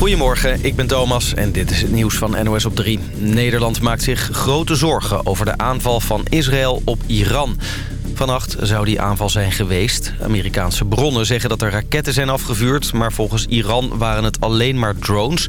Goedemorgen, ik ben Thomas en dit is het nieuws van NOS op 3. Nederland maakt zich grote zorgen over de aanval van Israël op Iran. Vannacht zou die aanval zijn geweest. Amerikaanse bronnen zeggen dat er raketten zijn afgevuurd... maar volgens Iran waren het alleen maar drones.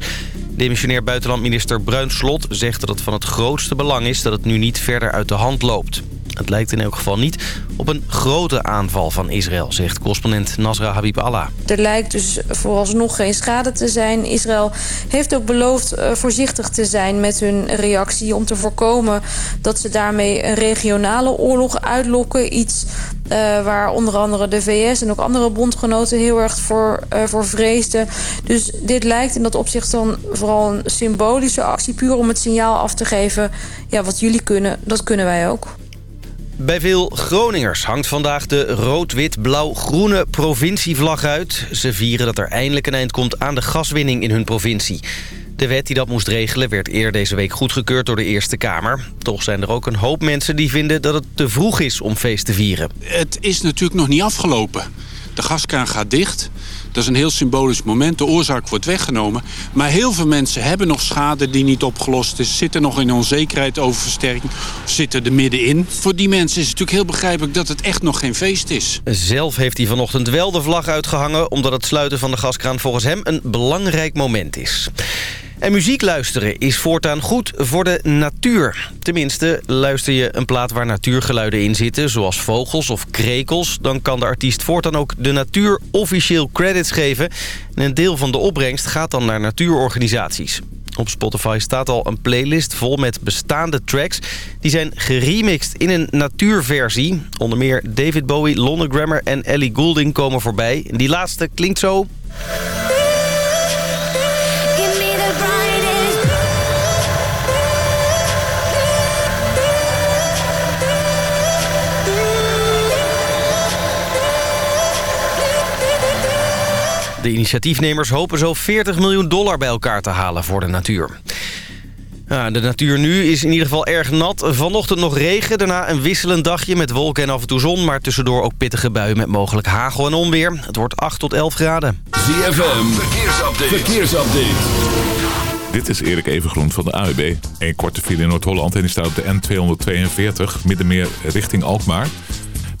Demissionair buitenlandminister Bruinslot zegt dat het van het grootste belang is... dat het nu niet verder uit de hand loopt. Het lijkt in elk geval niet op een grote aanval van Israël, zegt correspondent Nasra Habib Allah. Er lijkt dus vooralsnog geen schade te zijn. Israël heeft ook beloofd uh, voorzichtig te zijn met hun reactie... om te voorkomen dat ze daarmee een regionale oorlog uitlokken. Iets uh, waar onder andere de VS en ook andere bondgenoten heel erg voor, uh, voor vreesden. Dus dit lijkt in dat opzicht dan vooral een symbolische actie... puur om het signaal af te geven, ja, wat jullie kunnen, dat kunnen wij ook. Bij veel Groningers hangt vandaag de rood-wit-blauw-groene provincievlag uit. Ze vieren dat er eindelijk een eind komt aan de gaswinning in hun provincie. De wet die dat moest regelen werd eerder deze week goedgekeurd door de Eerste Kamer. Toch zijn er ook een hoop mensen die vinden dat het te vroeg is om feest te vieren. Het is natuurlijk nog niet afgelopen. De gaskraan gaat dicht. Dat is een heel symbolisch moment. De oorzaak wordt weggenomen. Maar heel veel mensen hebben nog schade die niet opgelost is. Zitten nog in onzekerheid over versterking. Zitten er middenin. Voor die mensen is het natuurlijk heel begrijpelijk dat het echt nog geen feest is. Zelf heeft hij vanochtend wel de vlag uitgehangen... omdat het sluiten van de gaskraan volgens hem een belangrijk moment is. En muziek luisteren is voortaan goed voor de natuur. Tenminste, luister je een plaat waar natuurgeluiden in zitten... zoals vogels of krekels... dan kan de artiest voortaan ook de natuur officieel credits geven. En een deel van de opbrengst gaat dan naar natuurorganisaties. Op Spotify staat al een playlist vol met bestaande tracks. Die zijn geremixed in een natuurversie. Onder meer David Bowie, Lonne Grammer en Ellie Goulding komen voorbij. Die laatste klinkt zo... De initiatiefnemers hopen zo 40 miljoen dollar bij elkaar te halen voor de natuur. Ja, de natuur nu is in ieder geval erg nat. Vanochtend nog regen, daarna een wisselend dagje met wolken en af en toe zon... maar tussendoor ook pittige buien met mogelijk hagel en onweer. Het wordt 8 tot 11 graden. ZFM, verkeersupdate. verkeersupdate. Dit is Erik Evengroen van de AWB. Een korte file in Noord-Holland en die staat op de N242... middenmeer richting Alkmaar...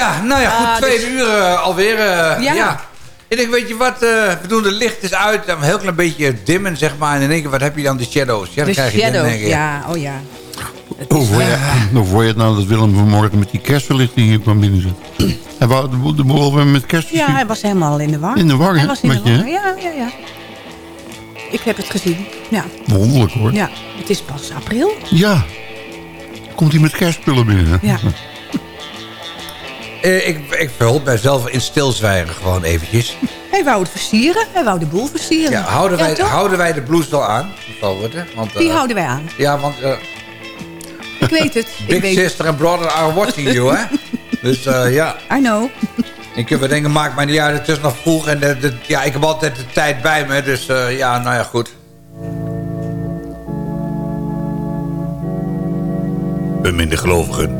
Ja, nou ja, goed, uh, twee dus... uur uh, alweer. Uh, ja. ja. Ik denk, weet je wat, we doen de licht is uit, een heel klein beetje dimmen, zeg maar. En in één keer, wat heb je dan? De shadows. Ja, de krijg shadows, je ja, oh ja. Hoe vond, je, hoe vond je het nou dat Willem vanmorgen met die kerstverlichting hier kwam binnen Hij wou de, de boel weer met kerst Ja, hij was helemaal in de war. In de war, Hij was in met de war. je? Ja, ja, ja. Ik heb het gezien. Ja. Wonderlijk hoor. ja, het is pas april. Ja. Komt hij met kerstspullen binnen? Ja. Eh, ik, ik verhulp mijzelf in stilzwijgen gewoon eventjes. Hij wou het versieren. Hij wou de boel versieren. Ja, houden, wij, toch? houden wij de blues wel aan? Worden, want, Die eh, houden wij aan. Ja, want eh, Ik weet het. Ik Big weet Sister en Brother are watching you, hè? Dus eh, ja. I know. Ik heb denken, maakt mij niet uit, het is nog vroeg. En de, de- ja, ik heb altijd de tijd bij me, dus eh, ja, nou ja, goed. Beminde gelovigen.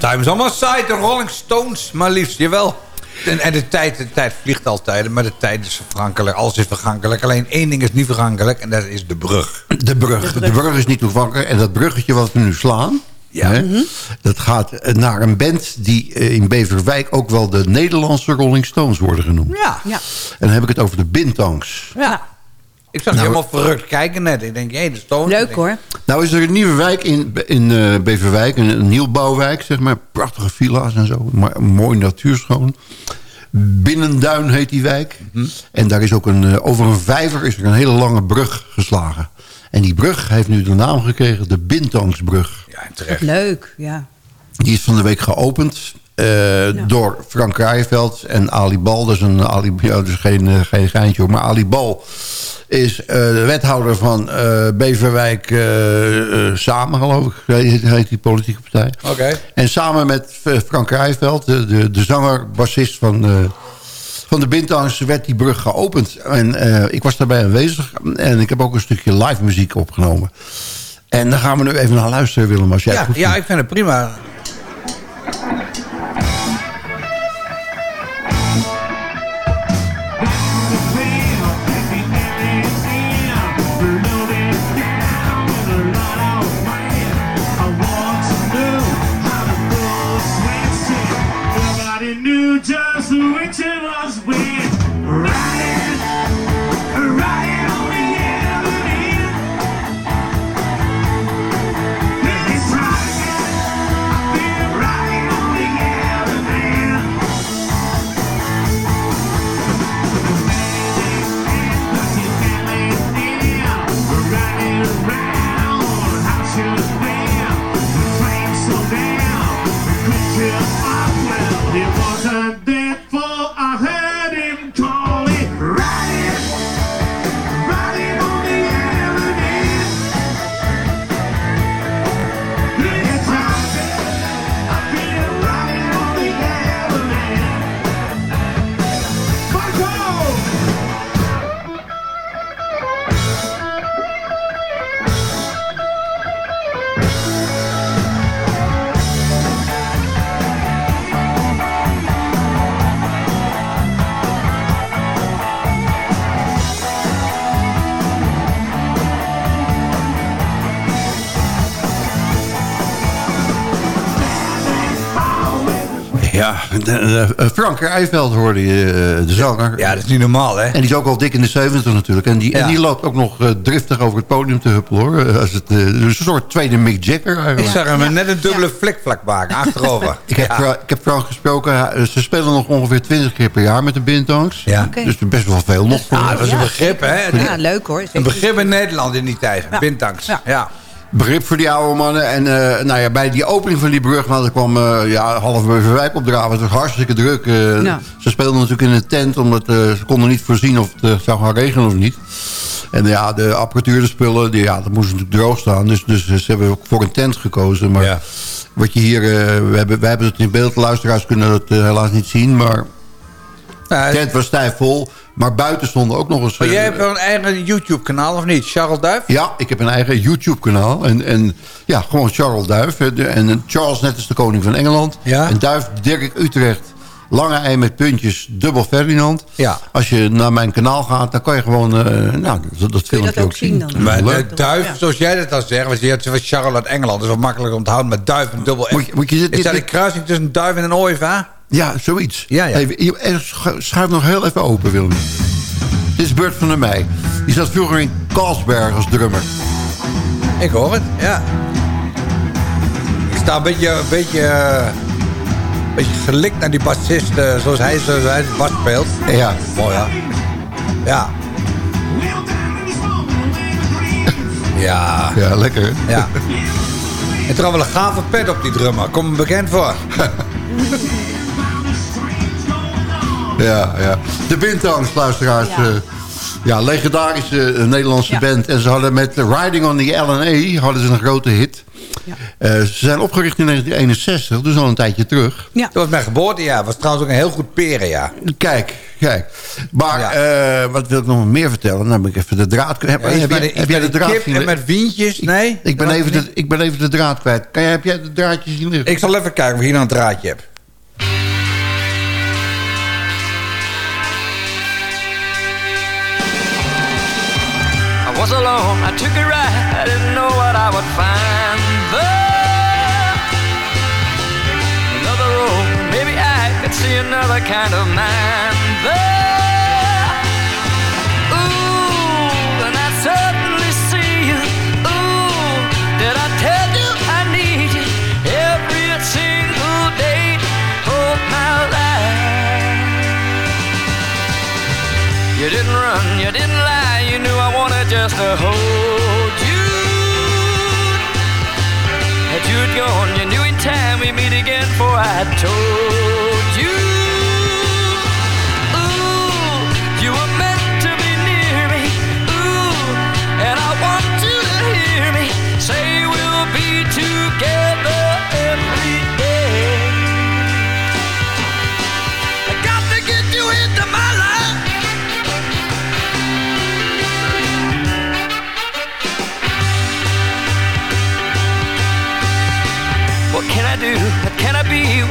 Time is allemaal side, de Rolling Stones, maar liefst, jawel. En, en de, tijd, de tijd vliegt altijd, maar de tijd is vergankelijk. Alles is vergankelijk. Alleen één ding is niet vergankelijk en dat is de brug. De brug. De brug is niet toevankelijk. En dat bruggetje wat we nu slaan... Hè, dat gaat naar een band die eh, in Beverwijk... ook wel de Nederlandse Rolling Stones worden genoemd. Ja. Ja. En dan heb ik het over de Bintangs. ja. Ik zag je Nou, helemaal verrukt kijken net. Ik denk, hé, de Stones. Ik Leuk hoor. Nou is er een nieuwe wijk in, in eh, Beverwijk. Een, een nieuwbouwwijk, zeg maar. Prachtige villa's en zo. Maar mooi natuurschoon. Binnenduin heet die wijk. En daar is ook een, eh, over een vijver is er een hele lange brug geslagen. En die brug heeft nu de naam gekregen, de Bintangsbrug. Ja, terecht. Leuk, ja. Die is van de week geopend eh, door Frank Rijveld en Ali Bal. Dat is, een Ali, ja, dus geen, eh, geen geintje hoor. Maar Ali Bal is eh, de wethouder van eh, Beverwijk Samen, geloof ik, heet, heet die politieke partij. Oké. En samen met Frank Rijveld, de, de, de zanger, bassist van, eh, van de Bintangs, werd die brug geopend. En eh, ik was daarbij aanwezig en ik heb ook een stukje live muziek opgenomen. En daar gaan we nu even naar luisteren, Willem, als jij Ja, goed ja, ik vind het prima. Frank Eiveld hoorde je, eh, de zanger. Ja, dat is niet normaal, hè? En die is ook al dik in de 70 natuurlijk. En die, Ja. en die loopt ook nog eh, driftig over het podium te huppelen, hoor. Eh, Als het, eh, dus een soort tweede Mick Jagger Ik eigenlijk. zag hem net een dubbele flikvlak maken, achterover. Ik heb, Ja. Ik heb Frank gesproken. Ze spelen nog ongeveer 20 keer per jaar met de Bintangs. Ja. Dus best wel veel nog. Ah, dat was een begrip, hè? Ja, leuk hoor. Een begrip in Nederland in die tijd. Ja. Bintangs. Ja. Begrip voor die oude mannen. En eh, nou ja, bij die opening van die brug, er kwam eh ja, half Beverwijk opdraven. Het was hartstikke druk. eh, Ja. Ze speelden natuurlijk in een tent, omdat eh, ze konden niet voorzien of het zou gaan regenen of niet. En ja, de apparatuur, de spullen, die, ja, dat moest natuurlijk droog staan. Dus, dus ze hebben ook voor een tent gekozen. Maar Ja. wat je hier, eh, we, hebben, we hebben het in beeld, luisteraars kunnen het helaas niet zien. Maar Nou, de tent was stijf vol. Maar buiten stonden ook nog eens... maar eh, jij hebt wel een eigen YouTube-kanaal, of niet? Charles Duif? ja, ik heb een eigen YouTube-kanaal. En, en ja, gewoon Charles Duif. de- En Charles net is de koning van Engeland. Ja. En Duif, Dirk Utrecht. Lange ei met puntjes, dubbel Ferdinand. Ja. Als je naar mijn kanaal gaat, dan kan je gewoon... eh, nou, dat, dat filmpje ook ook zien. dan? Maar Leuk. de duif, Ja. zoals jij dat al zegt, want je hebt van Charles uit Engeland. Dat is wel makkelijk onthouden met duif en dubbel F. Moet je- moet je dit- is dit- dat een dit- kruising tussen een duif en een ooievaar? Ja, zoiets. Ja, ja. Even, schuif nog heel even open, Willem. Dit is Bert van der Meij. Die zat vroeger in Carlsberg als drummer. Ik hoor het, ja. Ik sta een beetje, een beetje, eh, een beetje gelikt naar die bassist, eh, zoals hij, zoals hij de bas speelt. Ja. Mooi, ja. Ja. Ja, Ja, lekker. hè? ja. En trouwens wel een gave pet op die drummer. Kom bekend voor. Ja, ja. De Bintangs, luisteraars. Ja. Ja, ja legendarische eh, Nederlandse Ja. band. En ze hadden met Riding on the L&A hadden ze een grote hit. Ja. Eh, ze zijn opgericht in 1961, dus al een tijdje terug. Ja. Dat was mijn geboortejaar. was trouwens ook een heel goed perenjaar. Kijk, kijk. Maar Ja. eh, wat wil ik nog meer vertellen? Dan heb ik even de draad... Heb, Ja, iets heb, de- heb jij de draad kip en met wientjes? Nee? Ik ben, even de, ik ben even de draad kwijt. Kan jij, heb jij de draadjes zien liggen? Ik zal even kijken of ik hier nou een draadje heb. Was alone, I took a ride, I didn't know what I would find there. Another road, maybe I could see another kind of man there. Ooh, and I certainly see you. Ooh, did I tell you I need you every single day of my life? You didn't run, you didn't lie, just to hold you. Had you'd gone, you knew in time we'd meet again, for I told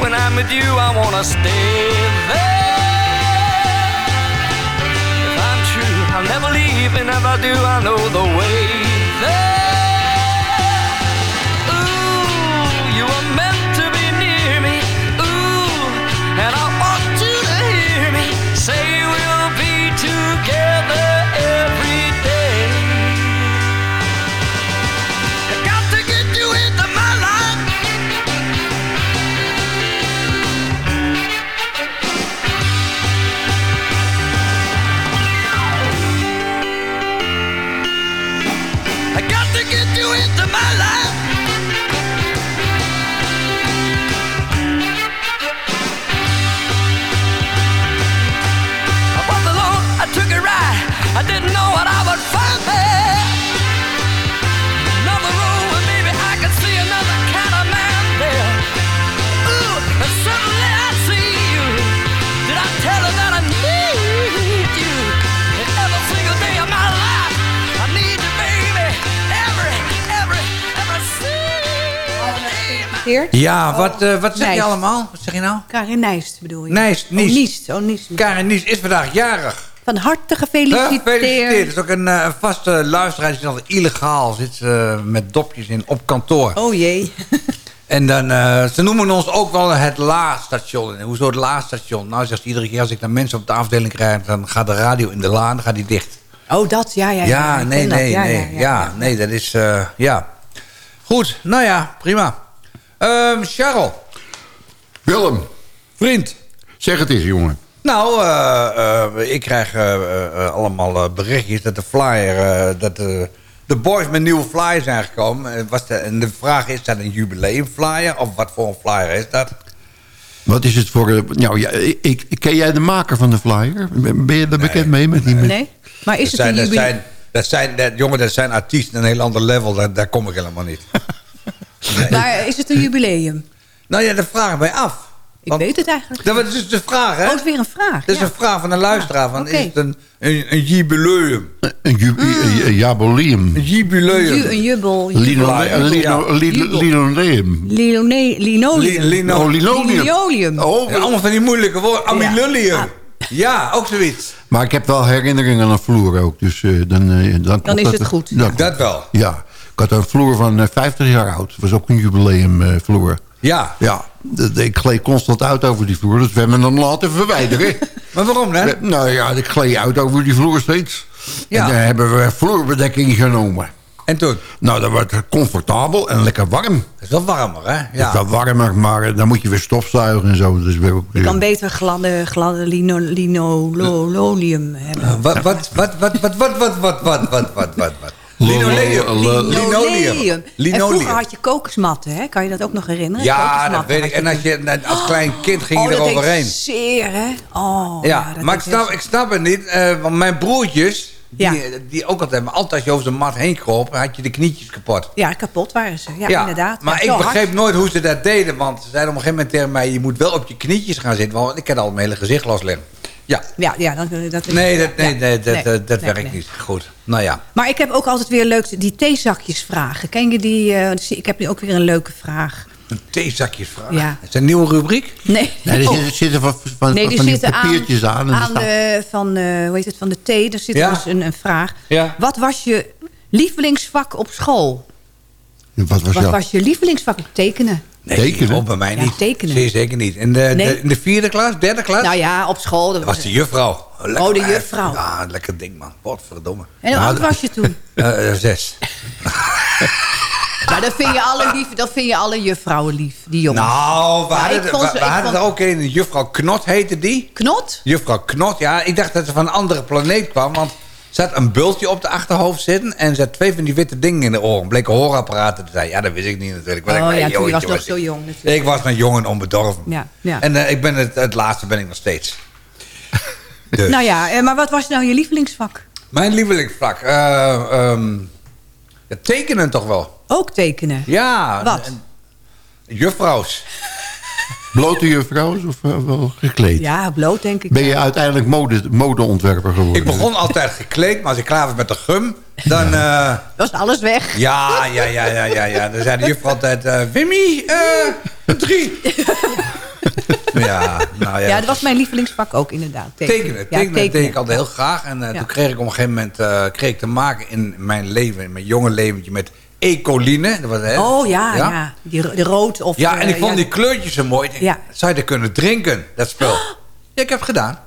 when I'm with you? I wanna stay there. If I'm true, I'll never leave, and if I do, I know the way Ja, wat, eh, wat zeg je allemaal? Wat zeg je nou? Karin Nijst bedoel je? Nijst, Oh, Niest. Niest. Oh, Niest. Karin Nies is vandaag jarig. Van harte gefeliciteerd. Gefeliciteerd. Dat is ook een, eh, een vaste luisteraar. Die altijd illegaal. Zit eh, met dopjes in op kantoor. Oh jee. En dan, eh, ze noemen ons ook wel het la-station. En Hoezo het la-station? Nou, zegt ze iedere keer als ik dan mensen op de afdeling krijg... dan gaat de radio in de la en dan gaat die dicht. Oh, dat, ja, ja. Ja, ik nee, nee, Ja, nee. ja, Ja, ja, ja. nee, dat is... eh, ja. Goed, nou ja, prima. Ehm Charles, Willem, vriend. zeg het eens, jongen. Nou, eh, eh, ik krijg eh, allemaal berichtjes dat de flyer... dat de, de boys met nieuwe flyers zijn gekomen. En, was de, en de vraag is, is dat een jubileumflyer? Of wat voor een flyer is dat? Wat is het voor... nou, ja, ik, ik- ken jij de maker van de flyer? Ben je daar bekend mee? Met die, met- Nee? Maar is dat het een zijn, dat jubileum? zijn, dat zijn, dat, jongen, dat zijn artiesten een heel ander level. Daar, daar kom ik helemaal niet. Maar is het een jubileum? Nou ja, dat vraag ik mij af. Ik weet het eigenlijk. Dat is dus de vraag, hè? Oh, het is weer een vraag. Dat is ja. een vraag van een luisteraar. Van. Is het een, een, een jubileum? Een, ju- een- een jaboleum. Een jubileum. Ju- een jubbel. Linoleum. Linoleum. Li- lino- Oh, linoleum. Linoleum. Oh, allemaal van die moeilijke woorden. Amilullium. Ja. ook zoiets. maar ik heb wel herinneringen aan een vloer ook. Dus eh, dan, eh, dan, Dan is dat- het goed. dat- Dat wel. ja, had een vloer van eh, 50 jaar oud. Dat was ook een jubileumvloer. Ja. ja, ik gleed constant uit over die vloer. Dus we hebben hem dan laten verwijderen. Maar waarom dan? We- nou ja, ik gleed uit over die vloer steeds. Ja. En daar hebben we vloerbedekking genomen. En toen? Nou, dan wordt het comfortabel en lekker warm. Het is wel warmer, hè? Het is Ja. wel warmer, maar eh, dan moet je weer stofzuigen en zo. Dus we ook Je kan beter gladde, gladde lino, linoleum hebben. Wat, wat, wat, wat, wat, wat, wat, wat, wat, wat, wat, wat, wat? Linoleum. Linoleum. En vroeger had je kokosmatten, hè? Kan je dat ook nog herinneren? Ja, dat weet ik. had En als je als klein kind ging oh, je dat deed eroverheen. zeer, hè? Oh, Ja, dat maar ik snap, ik snap het niet. eh, want mijn broertjes, die, Ja. die ook altijd, maar altijd als je over de mat heen kroop, had je de knietjes kapot. Ja, kapot waren ze. Ja, inderdaad. Maar Ja, ik begreep hard. nooit hoe ze dat deden. Want ze zeiden op een gegeven moment tegen mij... je moet wel op je knietjes gaan zitten. Want ik kan al mijn hele gezicht losleggen. Ja. Ja, ja, dat, dat is- Nee, dat, nee, ja. nee, dat, Nee, dat, dat nee, werkt nee. niet. Goed. Nou ja. Maar ik heb ook altijd weer leuk die theezakjes vragen. Ken je die? eh, ik heb nu ook weer een leuke vraag. Een theezakjesvraag. Ja. Is dat een nieuwe rubriek? Nee, Nee, er Oh. zitten, zitten van, van, Nee, die van die aan, papiertjes aan. aan de, van, eh, hoe heet het, van de thee. Er zit Ja. dus een, een vraag. Ja. Wat was je lievelingsvak op school? Wat was Wat was je lievelingsvak? Tekenen. Nee, Tekenen? oh, bij mij Ja, niet. tekenen. Zeer zeker niet. In de, Nee. de- in de vierde klas, derde klas? Nou ja, op school. Dat was de juffrouw. Lekker Oh, de juffrouw. Ja, lekker ding, man. Potverdomme. En hoe oud was je toen? Eh, eh, zes. Nou, dat vind je alle lief. Dat vind je alle juffrouwen lief, die jongens. Nou, we Ja, hadden, ik vond we, ze- we ik hadden vond- er ook een. Juffrouw Knot heette die. Knot? Juffrouw Knot, ja. Ik dacht dat ze van een andere planeet kwam. Want had een bultje op de achterhoofd zitten. En had twee van die witte dingen in de oren. Bleken hoorapparaten te zijn. Ja, dat wist ik niet natuurlijk. Maar ik Oh dacht, ja, toen je was nog zo jong natuurlijk. Ik was nog jong en onbedorven. Ja, ja. En eh, ik ben het, het laatste ben ik nog steeds. Dus. Nou ja, eh, maar wat was nou je lievelingsvak? Mijn lievelingsvlak. ehm, het tekenen toch wel. Ook tekenen. Ja. Wat? en- Juffrouws. Blote juffrouws of eh, wel gekleed? Ja, bloot denk ik. Ben je uiteindelijk mode, modeontwerper geworden? Ik begon altijd gekleed, maar als ik klaar was met de gum, dan... eh, Was alles weg? ja, ja, ja, ja, ja, ja. Dan zei de juffrouw altijd... eh, Wimmy, eh, een drie. ja, nou ja. Ja, dat was mijn lievelingsvak ook inderdaad. Tekenen, Ja, tekenen, dat deed ik altijd heel graag. En eh, Ja. toen kreeg ik op een gegeven moment eh, kreeg ik te maken in mijn leven, in mijn jonge leventje, met ecoline. Dat was, hè, Oh ja, ja. Die, de rood of... Ja, en ik eh, vond ja, die kleurtjes zo mooi. Ik denk, Ja. Zou je dat kunnen drinken, dat spul? Ja, ik heb het gedaan.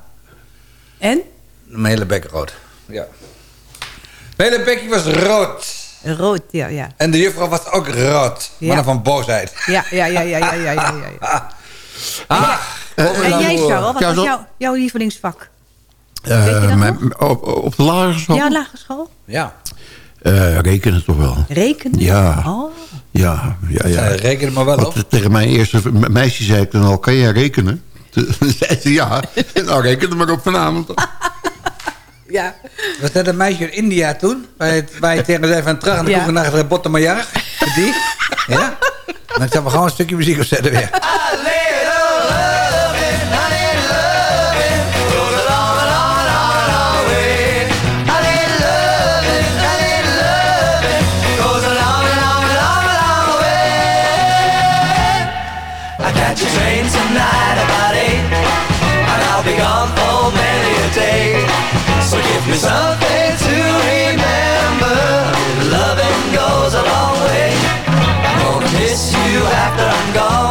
En? Mijn hele bek rood. Ja. Mijn hele bekje was rood. Rood, ja, ja. En de juffrouw was ook rood. Ja. Maar dan van boosheid. Ja, ja, ja, ja, ja, ja, ja, ja. Ah, En jij, Charles, wat was jouw, jouw lievelingsvak? Eh, Weet je dat mijn- op, op de lagere school? Ja, lagere school? ja. Eh, rekenen toch wel. Rekenen? Ja. Oh. Ja, ja, ja. Eh, reken er maar wel op. Tegen mijn eerste me- meisje zei ik dan al, kan jij rekenen? Toen zei ze ja. Nou, reken er maar op vanavond. Ja. Was dat een meisje in India toen? Waar je, waar je tegen zei van terug aan de Ja. koeken naar de bottenmajar? Die? Ja? Dan gaan we gewoon een stukje muziek opzetten weer. Train tonight about eight, and I'll be gone for many a day. So give me something to remember. Loving goes a long way. I'm gonna miss you after I little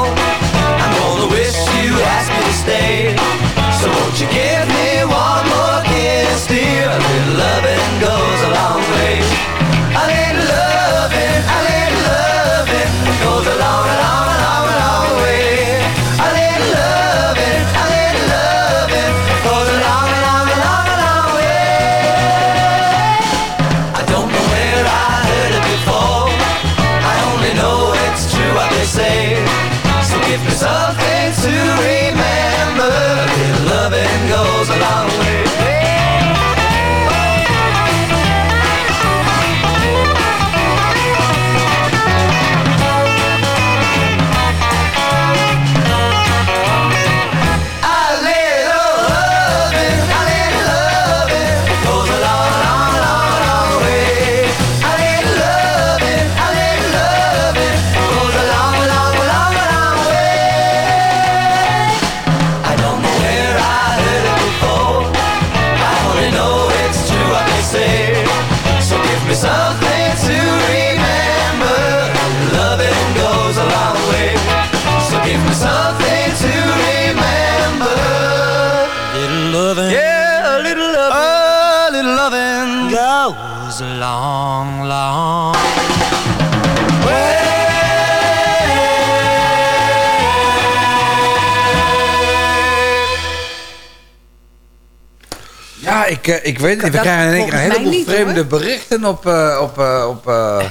Ja, ik, eh, ik weet het niet. We Dat krijgen in één keer een heleboel niet, hoor. vreemde berichten op, eh, op, eh, op, eh,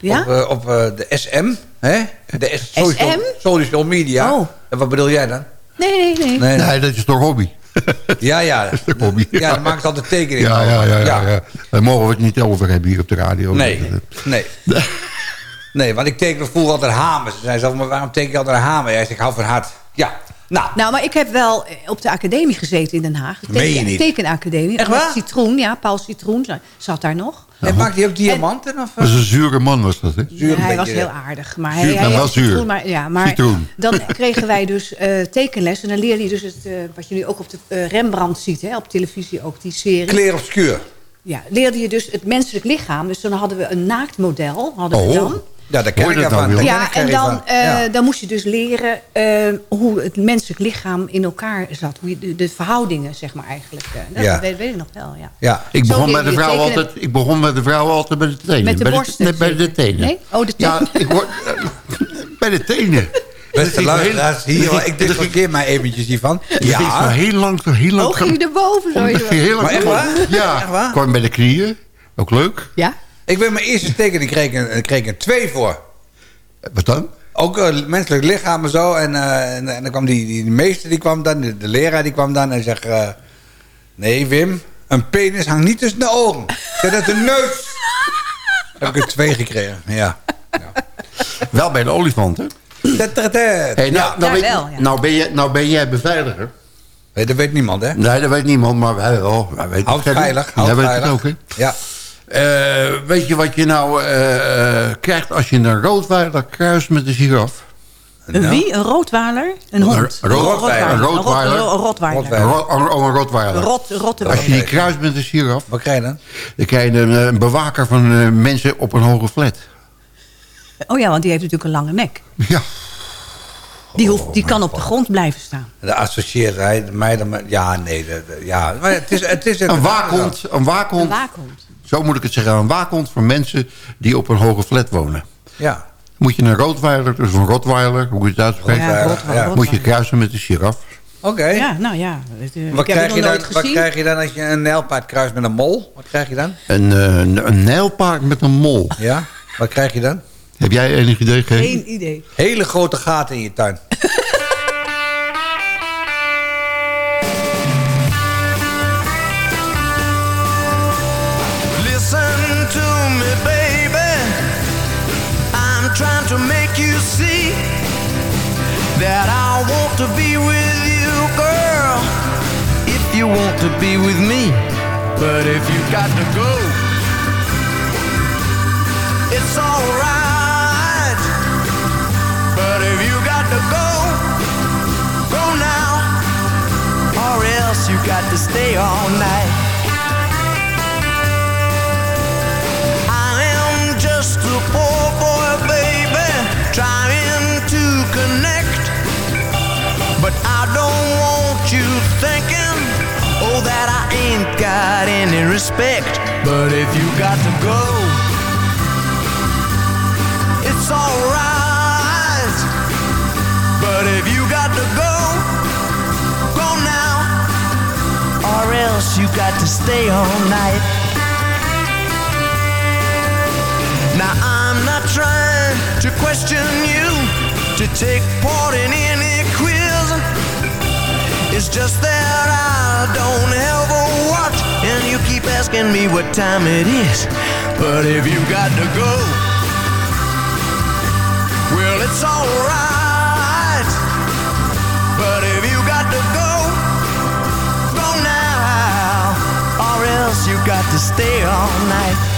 Ja? op, op de SM. Hè? De social, SM? social media. Oh. En wat bedoel jij dan? Nee, nee, nee. Nee, Nee, dat is toch hobby? Ja, ja. toch hobby? Ja, dan maakt altijd tekeningen. Ja, ja, ja, ja, Ja. ja. Daar mogen we het niet over hebben hier op de radio. Nee, nee. Nee, want ik teken vroeger altijd hamers. Ze zei zo, maar waarom teken je altijd een hamer? Jij zegt, ik hou van hard. Ja, nou. Nou, maar ik heb wel eh, op de academie gezeten in Den Haag. De Meen je teken- niet? Tekenacademie. Echt waar? Citroen, ja. Paul Citroen zat daar nog. En maakt hij ook diamanten? Of, Dat is een zure man was dat, hè? Zuur Ja, hij was heel aardig. Maar Zuur, hij, maar hij wel zuur. Citroen, maar, ja, maar Citroen. dan kregen wij dus eh, tekenles. En dan leerde je dus het, eh, wat je nu ook op de eh, Rembrandt ziet. Hè, op televisie ook, die serie. Clair obscuur. Ja, leerde je dus het menselijk lichaam. Dus dan hadden we een naaktmodel. Hadden we Oh, dan. Ja, daar ken Hoor ik ervan. nou, Ja, ik en dan, eh, Ja. dan moest je dus leren eh, hoe het menselijk lichaam in elkaar zat. Hoe je de, de verhoudingen, zeg maar, eigenlijk. eh, dat Ja. weet, weet ik nog wel, ja. Ja. Ik begon, bij de vrouw altijd, ik begon bij de vrouw altijd bij de tenen. Met de bij borsten, nee, bij de tenen. Nee? Oh, de Ja, tenen. ik word, bij de tenen. Beste luisteraars, hier, ik discuteer mij eventjes hiervan. Ja. Ja, heel lang, zo heel lang. Oh, ging je erboven? Zo, Om- je- ging heel lang Maar echt waar? Ja, Echt waar? kwam bij de knieën. Ook leuk. Ja? Ik weet mijn eerste tekening, kreeg ik een, kreeg ik een twee voor. Wat dan? Ook uh, menselijk lichaam en zo. En, eh, en, en dan kwam die, die meester, die kwam dan, de, de leraar die kwam dan en zegt... eh, nee, Wim, een penis hangt niet tussen de ogen. Zet dat de neus. Heb ik een twee gekregen, ja. Wel bij de olifant, hè? Hey, nou, nou, Ja, weet- ja. nou, ben je, nou ben jij beveiliger. Nee, dat weet niemand, hè? Nee, dat weet niemand, maar wij wel. Wij weten Houd het veilig, houd weet het veilig. ook, hè? Ja. Eh, weet je wat je nou eh, eh, krijgt als je een roodweiler kruist met een giraf? Een wie? Een roodwaler? Een hond? Een rood- Rottweiler. een Een roodweiler. Een rotweiler. Een, ro- een, oh, een. Een rot, rotte Als je die kruist met een giraf, Wat krijg je dan? dan krijg je een, eh, een bewaker van eh, mensen op een hoge flat. Oh ja, want die heeft natuurlijk een lange nek. Ja. Die, hoeft, die kan op de grond blijven staan. De associeert hij mij dan met... Ja, nee, ja. Maar het is, het is Een waakhond, een Een waakhond, waakhond. Zo moet ik het zeggen, een waakhond voor mensen die op een hoge flat wonen. Ja. Moet je een roodweiler, dus een rotweiler, hoe je het uitspreekt, Ja, Rottweiler, moet je kruisen met een giraf. Oké. Ja, nou ja. eh, Wat, krijg je dan, wat krijg je dan als je een nijlpaard kruist met een mol? Wat krijg je dan? Een, eh, een, een nijlpaard met een mol. Ja? Wat krijg je dan? Heb jij enig idee gegeven? Geen idee. Hele grote gaten in je tuin. see that I want to be with you, girl. If you want to be with me, but if you've got to go, it's alright. But if you got to go, go now, or else you got to stay all night. I am just a boy, thinking, oh, that I ain't got any respect. But if you got to go, it's alright. But if you got to go, go now, or else you got to stay all night. Now I'm not trying to question you to take part in any. It's just that I don't ever watch, and you keep asking me what time it is. But if you got to go, well, it's alright. But if you got to go, go now, or else you got to stay all night.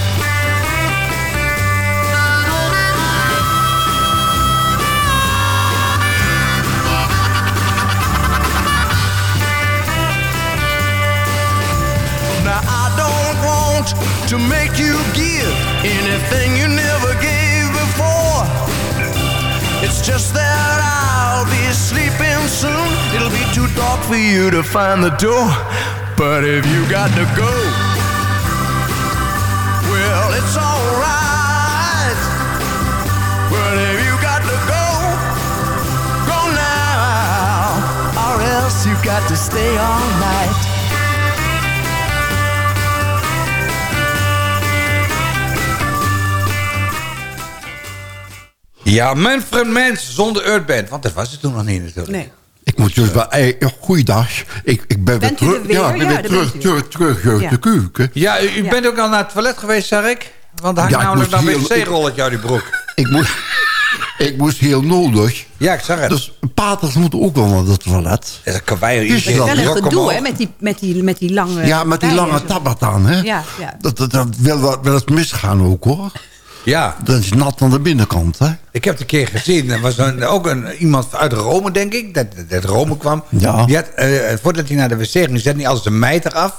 To make you give anything you never gave before. It's just that I'll be sleeping soon. It'll be too dark for you to find the door. But if you got to go, well, it's alright. But if you got to go, go now. Or else you got to stay all night. Ja, Manfred Mens zonder Earthband. Want dat was het toen nog niet natuurlijk. Nee. Ik moet dus wel... Hey, goeiedag. Ik, ik ben Bent weer terug. er weer? Ja, ik ben Ja, weer terug, terug, terug Ja. de keuken. Ja, u, u Ja. bent ook al naar het toilet geweest, zeg ik? Want daar hangt Ja, ik namelijk dan weer een wc-rolletje uit die broek. Ik moest, ik moest heel nodig. Ja, ik zag het. Dus paters moeten ook wel naar het toilet. Dat is een kawaii. Dus Het is dat wel een gedoe, hè, met die, met die, met die lange... Ja, met die lange tabbat aan, hè? Ja, ja. Dat, dat, dat wil wel, wel eens misgaan ook, hoor. Ja, Dat is nat aan de binnenkant, hè? ik heb het een keer gezien. Er was een, ook een, iemand uit Rome, denk ik, dat dat uit Rome kwam. Ja. Die had, eh, voordat hij naar de wc ging, zette hij altijd een mijter af.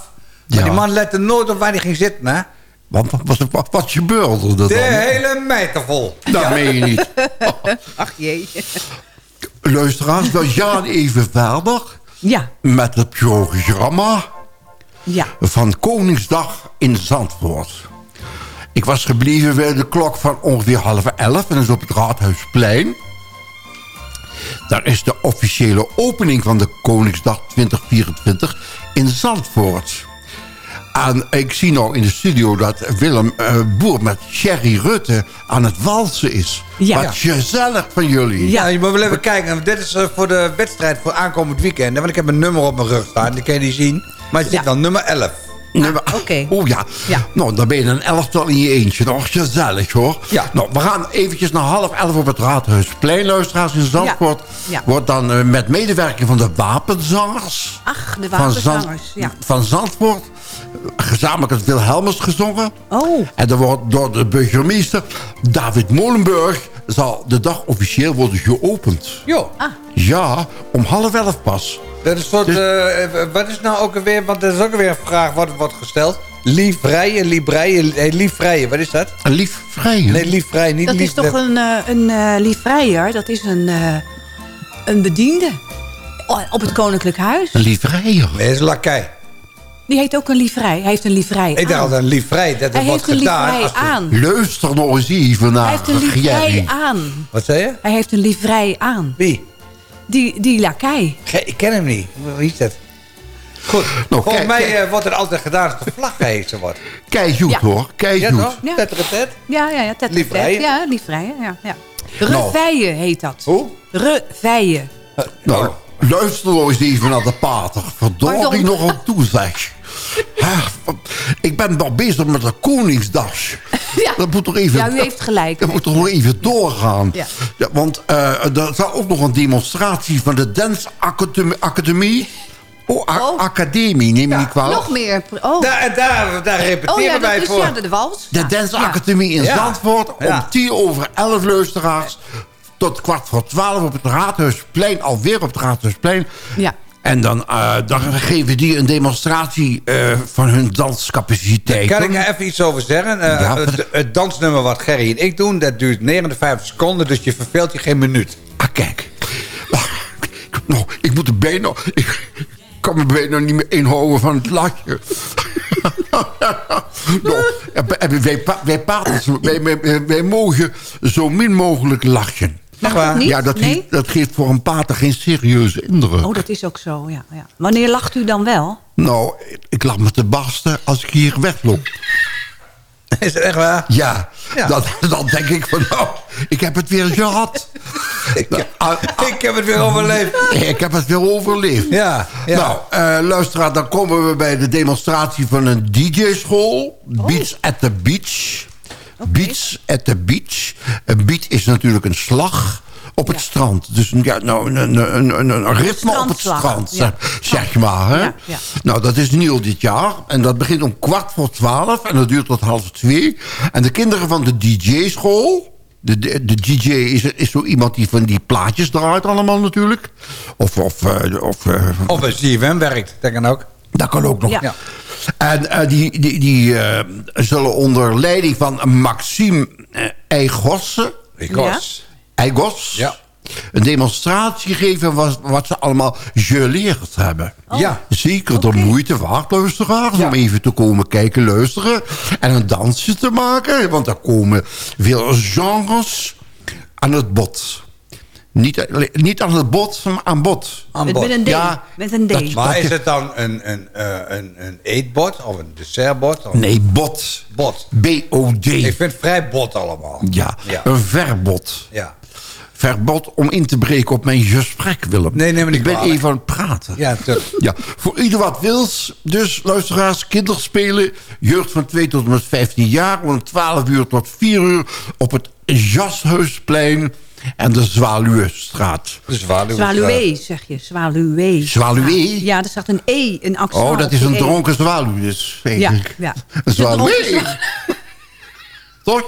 Maar Ja. die man lette nooit op waar hij ging zitten, hè? Want wat, wat, wat gebeurde er dan? De hele mijter vol. Dat meen je niet. Ach jee. Luisteraars, we gaan even verder Ja, met het programma ja. van Koningsdag in Zandvoort. Ik was gebleven bij de klok van ongeveer half elf. En dat is op het Raadhuisplein. Daar is de officiële opening van de Koningsdag 2024 in Zandvoort. En ik zie nou in de studio dat Willem eh, Boer met Sherry Rutte aan het walsen is. Ja. Wat gezellig van jullie. Ja, je moet wel even kijken. Dit is eh, voor de wedstrijd voor aankomend weekend. Want ik heb een nummer op mijn rug staan. Die kan je niet zien. Maar het zit Ja. wel nummer 11. Oké. Oh ja. Ja. Nou, dan ben je een elftal in je eentje. Nog gezellig hoor. Ja. Nou, we gaan eventjes naar half elf op het Raadhuisplein. Luisteraars in Zandvoort. Ja. Wordt dan eh, met medewerking van de wapenzangers. Ach, de van, Zand- wapenzangers. Ja. van Zandvoort. Gezamenlijk het Wilhelmus gezongen. Oh, En dan wordt door de burgemeester David Molenburg... zal de dag officieel worden geopend. Jo, Ja, om half elf pas. dat is een soort... Dus- eh, wat is nou ook alweer... Want er is ook alweer een vraag wat wordt gesteld. Liefrijen, liefrijen, hey, liefrijen. Wat is dat? Een lief vrijen. Nee, liefvrij, niet dat lief... is toch een, eh, een eh livreier? Dat is een, eh, een bediende. Op het Koninklijk Huis. Een livreier. Nee, dat is lakij. Die heet ook een livrei. Hij heeft een livrei Ik dacht een liefvrij. Dat Hij wordt heeft een gedaan. livrei de- aan. Luister nog eens even naar Hij heeft een livrei aan. Wat zei je? Hij heeft een livrei aan. Wie? Die, die. Ge- Ik ken hem niet. Wie is dat? Goed. Nou, Volgens mij kijk. eh, wordt er altijd gedaan als de vlag gehezen wordt. Kijk goed Ja. hoor, kijk Ja goed. Ja. Tetretet. Ja, ja, ja. Livreien? Ja, livreien. Ja, ja. Nou. Reveille heet dat. Hoe? Reveille. Nou, luister nog eens even naar de pater. Verdorie nog aan toe zeg. Hè, Ik ben nog bezig met de Koningsdag. Ja. Dat moet toch even... Ja, u heeft gelijk. Dat moet toch nog even doorgaan. Ja. want eh, er zal ook nog een demonstratie van de Dance Academie... Academie oh, Oh. Academie, neem me niet kwalijk. Nog meer. Oh, Daar, daar, daar repeteren oh ja, wij is voor. ja, de, wals. De Ja. Dance Ja. Academie in Ja. Zandvoort. Om Ja. tien over elf luisteraars. Tot kwart voor twaalf op het Raadhuisplein. Alweer op het Raadhuisplein. Ja. En dan, eh, dan geven die een demonstratie eh, van hun danscapaciteit. Kan ik er even iets over zeggen? Eh, Ja, het, het dansnummer wat Gerry en ik doen, dat duurt 59 seconden. Dus je verveelt je geen minuut. Ah, kijk. Nou, ik moet er bijna... Ik kan me bijna niet meer inhouden van het lachje. nou, wij, wij, wij mogen zo min mogelijk lachen. Mag dat niet? Ja, dat, nee? geeft, dat geeft voor een pater geen serieuze indruk. Oh, dat is ook zo, ja, ja. Wanneer lacht u dan wel? Nou, ik lach me te barsten als ik hier wegloop. Is het echt waar? Ja, Ja. Dan, dan denk ik van nou, ik heb het weer gehad. Nou, ah, ah, Ik heb het weer overleefd. ik heb het weer overleefd. Ja, ja. Nou, eh luisteraar, dan komen we bij de demonstratie van een DJ-school. Beats at the Beach. Beats at the Beach. Een beat is natuurlijk een slag op het strand. Dus een- ja, nou, een, een, een, een, een ritme op het strand, ja. zeg, maar. Hè? Ja, ja. Nou, dat is nieuw dit jaar. En dat begint om kwart voor twaalf. En dat duurt tot half twee. En de kinderen van de DJ-school... De, de, de DJ is, is zo iemand die van die plaatjes draait allemaal natuurlijk. Of, of, eh, of eh, Of een CFM werkt, dat kan ook. dat kan ook nog. Ja. Ja. En eh, die, die, die eh, zullen onder leiding van Maxime Eigosse... Ik was. Eigos... Ja. een demonstratie geven was, wat ze allemaal geleerd hebben. Ja. Zeker de moeite waard, luisteraars, Ja. om even te komen kijken, luisteren... en een dansje te maken, want daar komen veel genres aan het bod. Niet, niet aan het bod, maar aan bod. Aan Met, bod. met een D. Ja, met een D. dat- Maar is het dan een, een, eh, een, een eetbord of een dessertbord? Of Nee, bot. Bot. B-O-D. Ik vind het vrij bot allemaal. Ja, Ja. een verbod. Ja. Verbod om in te breken op mijn gesprek, Willem. Nee, neem me niet Ik ben kwalijk. even aan het praten. Ja, tuurlijk. Ja, voor ieder wat wils. Dus luisteraars, kinderspelen. Jeugd van 2 tot en met 15 jaar. Om 12 uur tot 4 uur op het Jashuisplein en de Zwaluwestraat. De zwaluw. Zwaluwe, zeg je. Zwaluwe. Zwaluwe? Ja, er staat een E, een accent. Oh, dat is een E. dronken zwaluw dus. weet Ja, ik. ja. Een zwaluwe. Toch?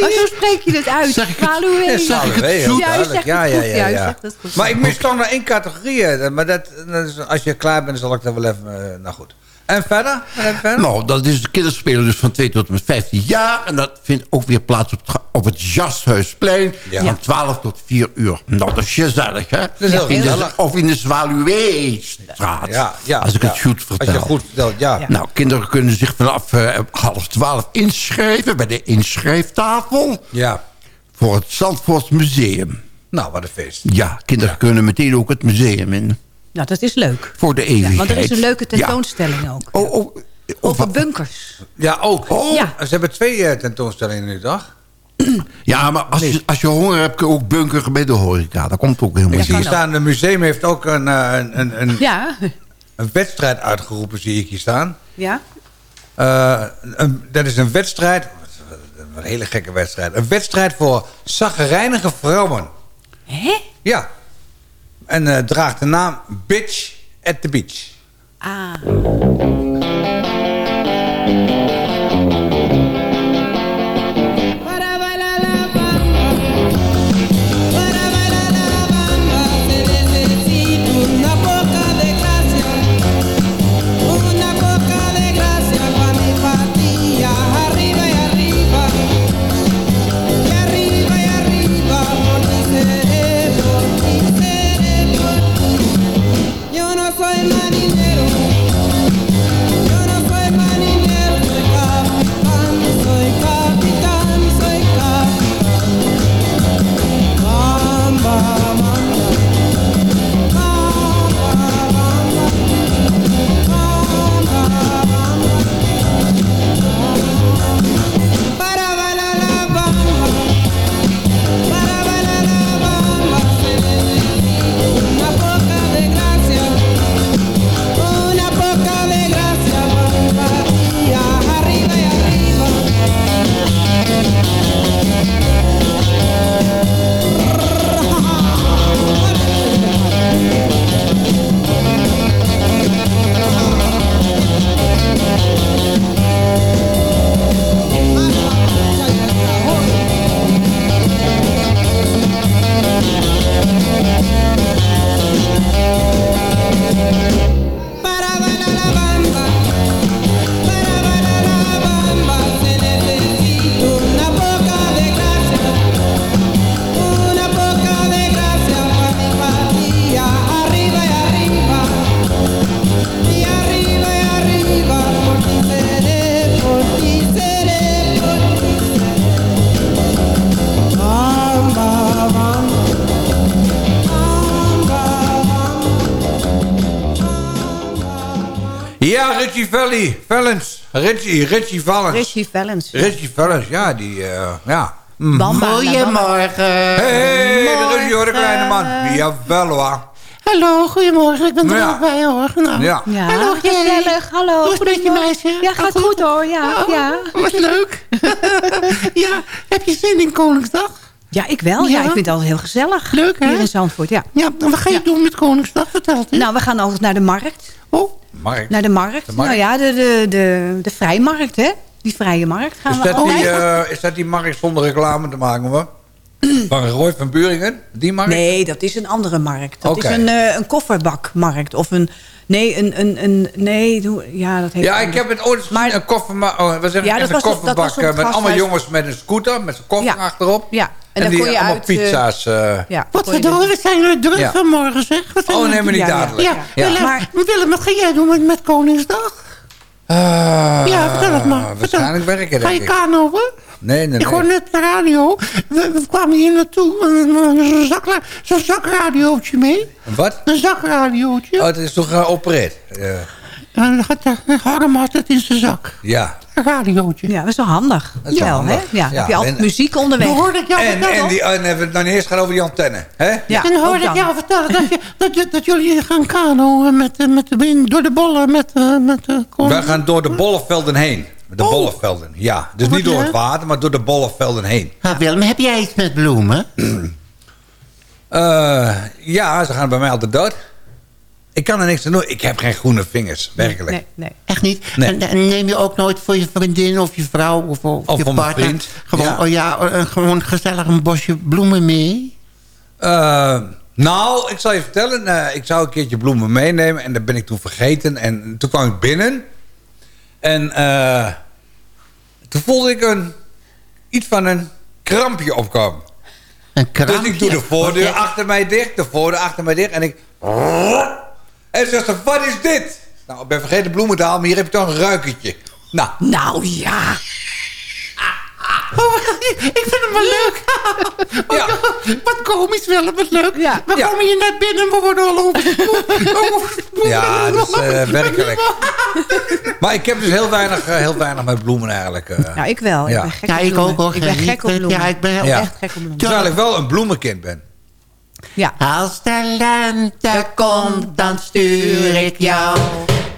Maar zo spreek je het uit. Zeg ik het- zeg ik het heel Ja, ja, ja, ja, Ja, je ja. zegt het goed. Maar ik mis toch nog één categorie. Maar dat, dat is, als je klaar bent, zal ik dat wel even... eh, nou goed. En verder? En verder? Nou, dat is de kinderspelen dus van 2 tot en met 15 jaar. En dat vindt ook weer plaats op het, op het Jashuisplein. Ja. Van 12 tot 4 uur. Nou, dat is gezellig, hè? is heel In de- of in de Zwaluweestraat. Ja, ja, als ik ja. het goed vertel. Als je goed vertelt, ja. Ja. Nou, kinderen kunnen zich vanaf eh, half 12 inschrijven... bij de inschrijftafel Ja. voor het Zandvoort Museum. Nou, wat een feest. Ja, kinderen kunnen meteen ook het museum in. Nou, dat is leuk. Voor de eeuwigheid. Ja, want er is een leuke Ja. tentoonstelling ook. Oh, oh, Over wat- bunkers. Ja, ook. Oh. Ja. Ze hebben twee eh, tentoonstellingen nu, toch? Ja, maar als, je, als je honger hebt, kun je ook bunkeren bij de horeca. Dat komt ook helemaal hier staan, het museum heeft ook een, eh, een, een, een, Ja. een wedstrijd uitgeroepen, zie ik hier staan. Ja. Eh, een, dat is een wedstrijd, een hele gekke wedstrijd. Een wedstrijd voor zaggerijnige vrouwen. Hè? Ja. En eh, draagt de naam Bitch at the Beach. Ah. Valley, Vallens. Richie, Richie Vallens. Richie Valens. Richie Vallens, ja, die, eh, ja. Bamba. Goedemorgen. Hé, hey, daar is die hoor, de kleine man. Jawel hoor. Hallo, goedemorgen. Ik ben er Ja. ook bij hoor. Nou. Ja. Ja, Hallo, gezellig. Hallo. Hoe is het met je meisje? Ja, gaat goed hoor. Ja, Oh, ja. Wat leuk. ja, heb je zin in Koningsdag? ja, ik wel. Ja. Ja? ik vind het altijd heel gezellig. Leuk, hè? Hier in Zandvoort, ja. Ja, wat ga je Ja. doen met Koningsdag? Vertel het. Nou, we gaan altijd naar de markt. Oh, Mark. Naar de markt. De markt? Nou ja, de, de, de, de vrijmarkt, hè? Die vrije markt gaan Is we dat, die, eh, is dat die markt zonder reclame te maken hoor? Van Roy van Buringen? Die markt? Nee, dat is een andere markt. Dat is een, eh, een kofferbakmarkt. Of een... Nee, een... een, een nee, ja, dat heet... Ja, ik heb het ooit gezien, een kofferbak. Oh, we zeggen Ja, echt dat een was op- dat kofferbak was met allemaal jongens met een scooter, met zijn koffer Ja. achterop. Ja. En dan die kon je allemaal uit, eh, pizza's. eh, Ja, Wat verdorie, we zijn er druk Ja. vanmorgen, zeg. Wat Oh, we- nee, maar niet Ja, ja. dadelijk. Ja, Ja. Willem, Maar- Willem, wat ga jij doen met, met Koningsdag? Ah, Ja, vertel het maar. Vertel. Waarschijnlijk werken, Ga je ik. kanoën? Nee, nee, Ik hoor net de radio. We, we kwamen hier naartoe. eh, Zo'n zakra zo'n zakradiootje mee. Wat? Een zakradiootje. Oh, het is toch geopereerd? Ja. En dan gaat had het in zijn zak. ja. Een radiootje. Ja, dat is wel handig. Dat is wel handig. Hè? Ja, Ja, heb je altijd en- muziek onderweg. Dan hoorde ik jou En, vertellen. en, die, en hebben we niet eens gaan over die antenne. Hè? Ja, en dan hoorde ik dan. jou vertellen dat, je, dat, je, dat jullie gaan kanoën met, eh, met de wind door de bollen met, eh, met de koning. Wij gaan door de bollevelden heen. De Oh. bollevelden, ja. Dus Wat niet door het water, maar door de bollevelden heen. Nou, Willem, heb jij iets met bloemen? Eh, ja, ze gaan bij mij altijd dood. Ik kan er niks aan doen. Ik heb geen groene vingers, werkelijk. Nee, nee. Echt niet? Nee. En, en neem je ook nooit voor je vriendin of je vrouw of, of, Of je partner... vriend, Gewoon, ja. Oh ja, gewoon gezellig een bosje bloemen mee? Eh, nou, ik zal je vertellen. eh, ik zou een keertje bloemen meenemen. En dat ben ik toen vergeten. En toen kwam ik binnen. En eh, toen voelde ik een, iets van een krampje opkomen. Een krampje? Dus ik doe de voordeur achter mij dicht. De voordeur achter mij dicht. En ik... En ze zegt, wat is dit? Nou, ik ben vergeten bloemen te halen. Maar hier heb je toch een ruikertje. Nou, Nou ja. Oh, ik vind hem wel leuk. Ja. Wat komisch, Willem, wat leuk. Ja. We Ja. komen hier net binnen en we worden al overspoeld. overspoeld. Ja, dat is eh, werkelijk. Maar ik heb dus heel weinig, eh, heel weinig met bloemen eigenlijk. eh. Nou, ik wel. Ja. Ik ben gek Ja, op ik bloemen. ook hoor. Ik ben gek op bloemen. Ja, ik ben heel Ja. Echt gek op bloemen. Terwijl ik wel een bloemenkind ben. Ja. Als de lente komt, dan stuur ik jou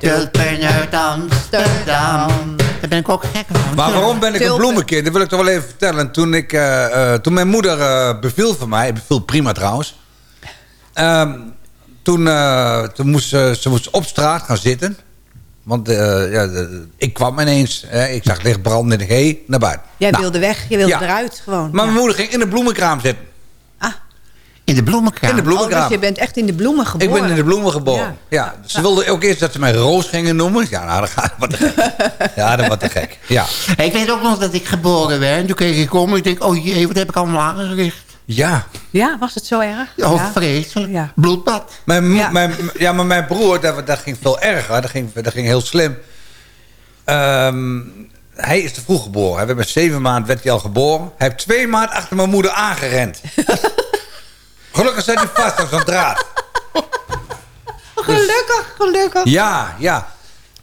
tulpen uit Amsterdam. Daar ben ik ook gek van. Maar waarom ben ik een bloemenkind? Dat wil ik toch wel even vertellen. Toen, ik, eh, eh, toen mijn moeder eh, beviel van mij... beviel prima trouwens. Ehm, toen eh, toen moest ze, ze moest op straat gaan zitten. Want eh, ja, ik kwam ineens. Hè, ik zag licht branden in de G naar buiten. Jij Nou, wilde weg, je wilde ja. eruit gewoon. Maar ja. mijn moeder ging in de bloemenkraam zitten. In de bloemenkraam? In de Oh, dus je bent echt in de bloemen Ik geboren. ben in de bloemen geboren. Ja. Ze wilde ook eerst dat ze mij Roos gingen noemen. Ja, nou, dat gaat wat te gek. Ja, dat wat te gek. Ja. Ik weet ook nog dat ik geboren werd. En toen keek ik om en ik denk, oh jee, wat heb ik allemaal aangericht. Ja. Ja, was het zo erg? Oh, ja. vreselijk. Ja. Bloedbad. Mijn, Ja. Mijn, ja, maar mijn broer, dat, dat ging veel erger. Dat ging, dat ging heel slim. Ehm, hij is te vroeg geboren. Hij werd met zeven maanden werd hij al geboren. Hij heeft twee maanden achter mijn moeder aangerend. Gelukkig zat hij vast aan zo'n draad. Gelukkig, gelukkig. Ja, ja.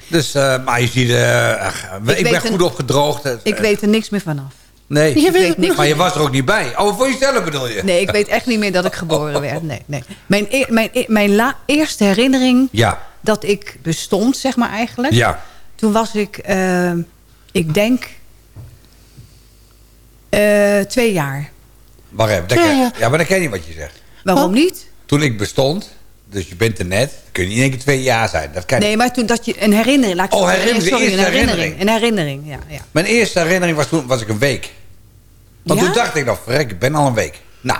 Dus, eh, maar je ziet, ach, ik, ben een- goed opgedroogd. Eh, Ik weet er niks meer vanaf. Nee, Je weet- niks. maar je was er ook niet bij. Oh, voor jezelf bedoel je? Nee, ik weet echt niet meer dat ik geboren werd. Nee, nee. Mijn, e- mijn, e- mijn la- eerste herinnering Ja, dat ik bestond, zeg maar eigenlijk. ja. Toen was ik, ik denk, twee jaar. Wacht even. Ja, ja. ja, maar dat ken je niet wat je zegt. Waarom niet? Toen ik bestond, dus je bent er net, kun je niet in één keer twee jaar zijn. Dat kan Nee, niet. maar toen dat je een herinnering... Laat ik Oh, herinnering, de sorry, eerste een herinnering. herinnering. Een herinnering, ja. ja. Mijn eerste herinnering was toen was ik een week. Want Ja? toen dacht ik nog, verrek, ik ben al een week. Nou,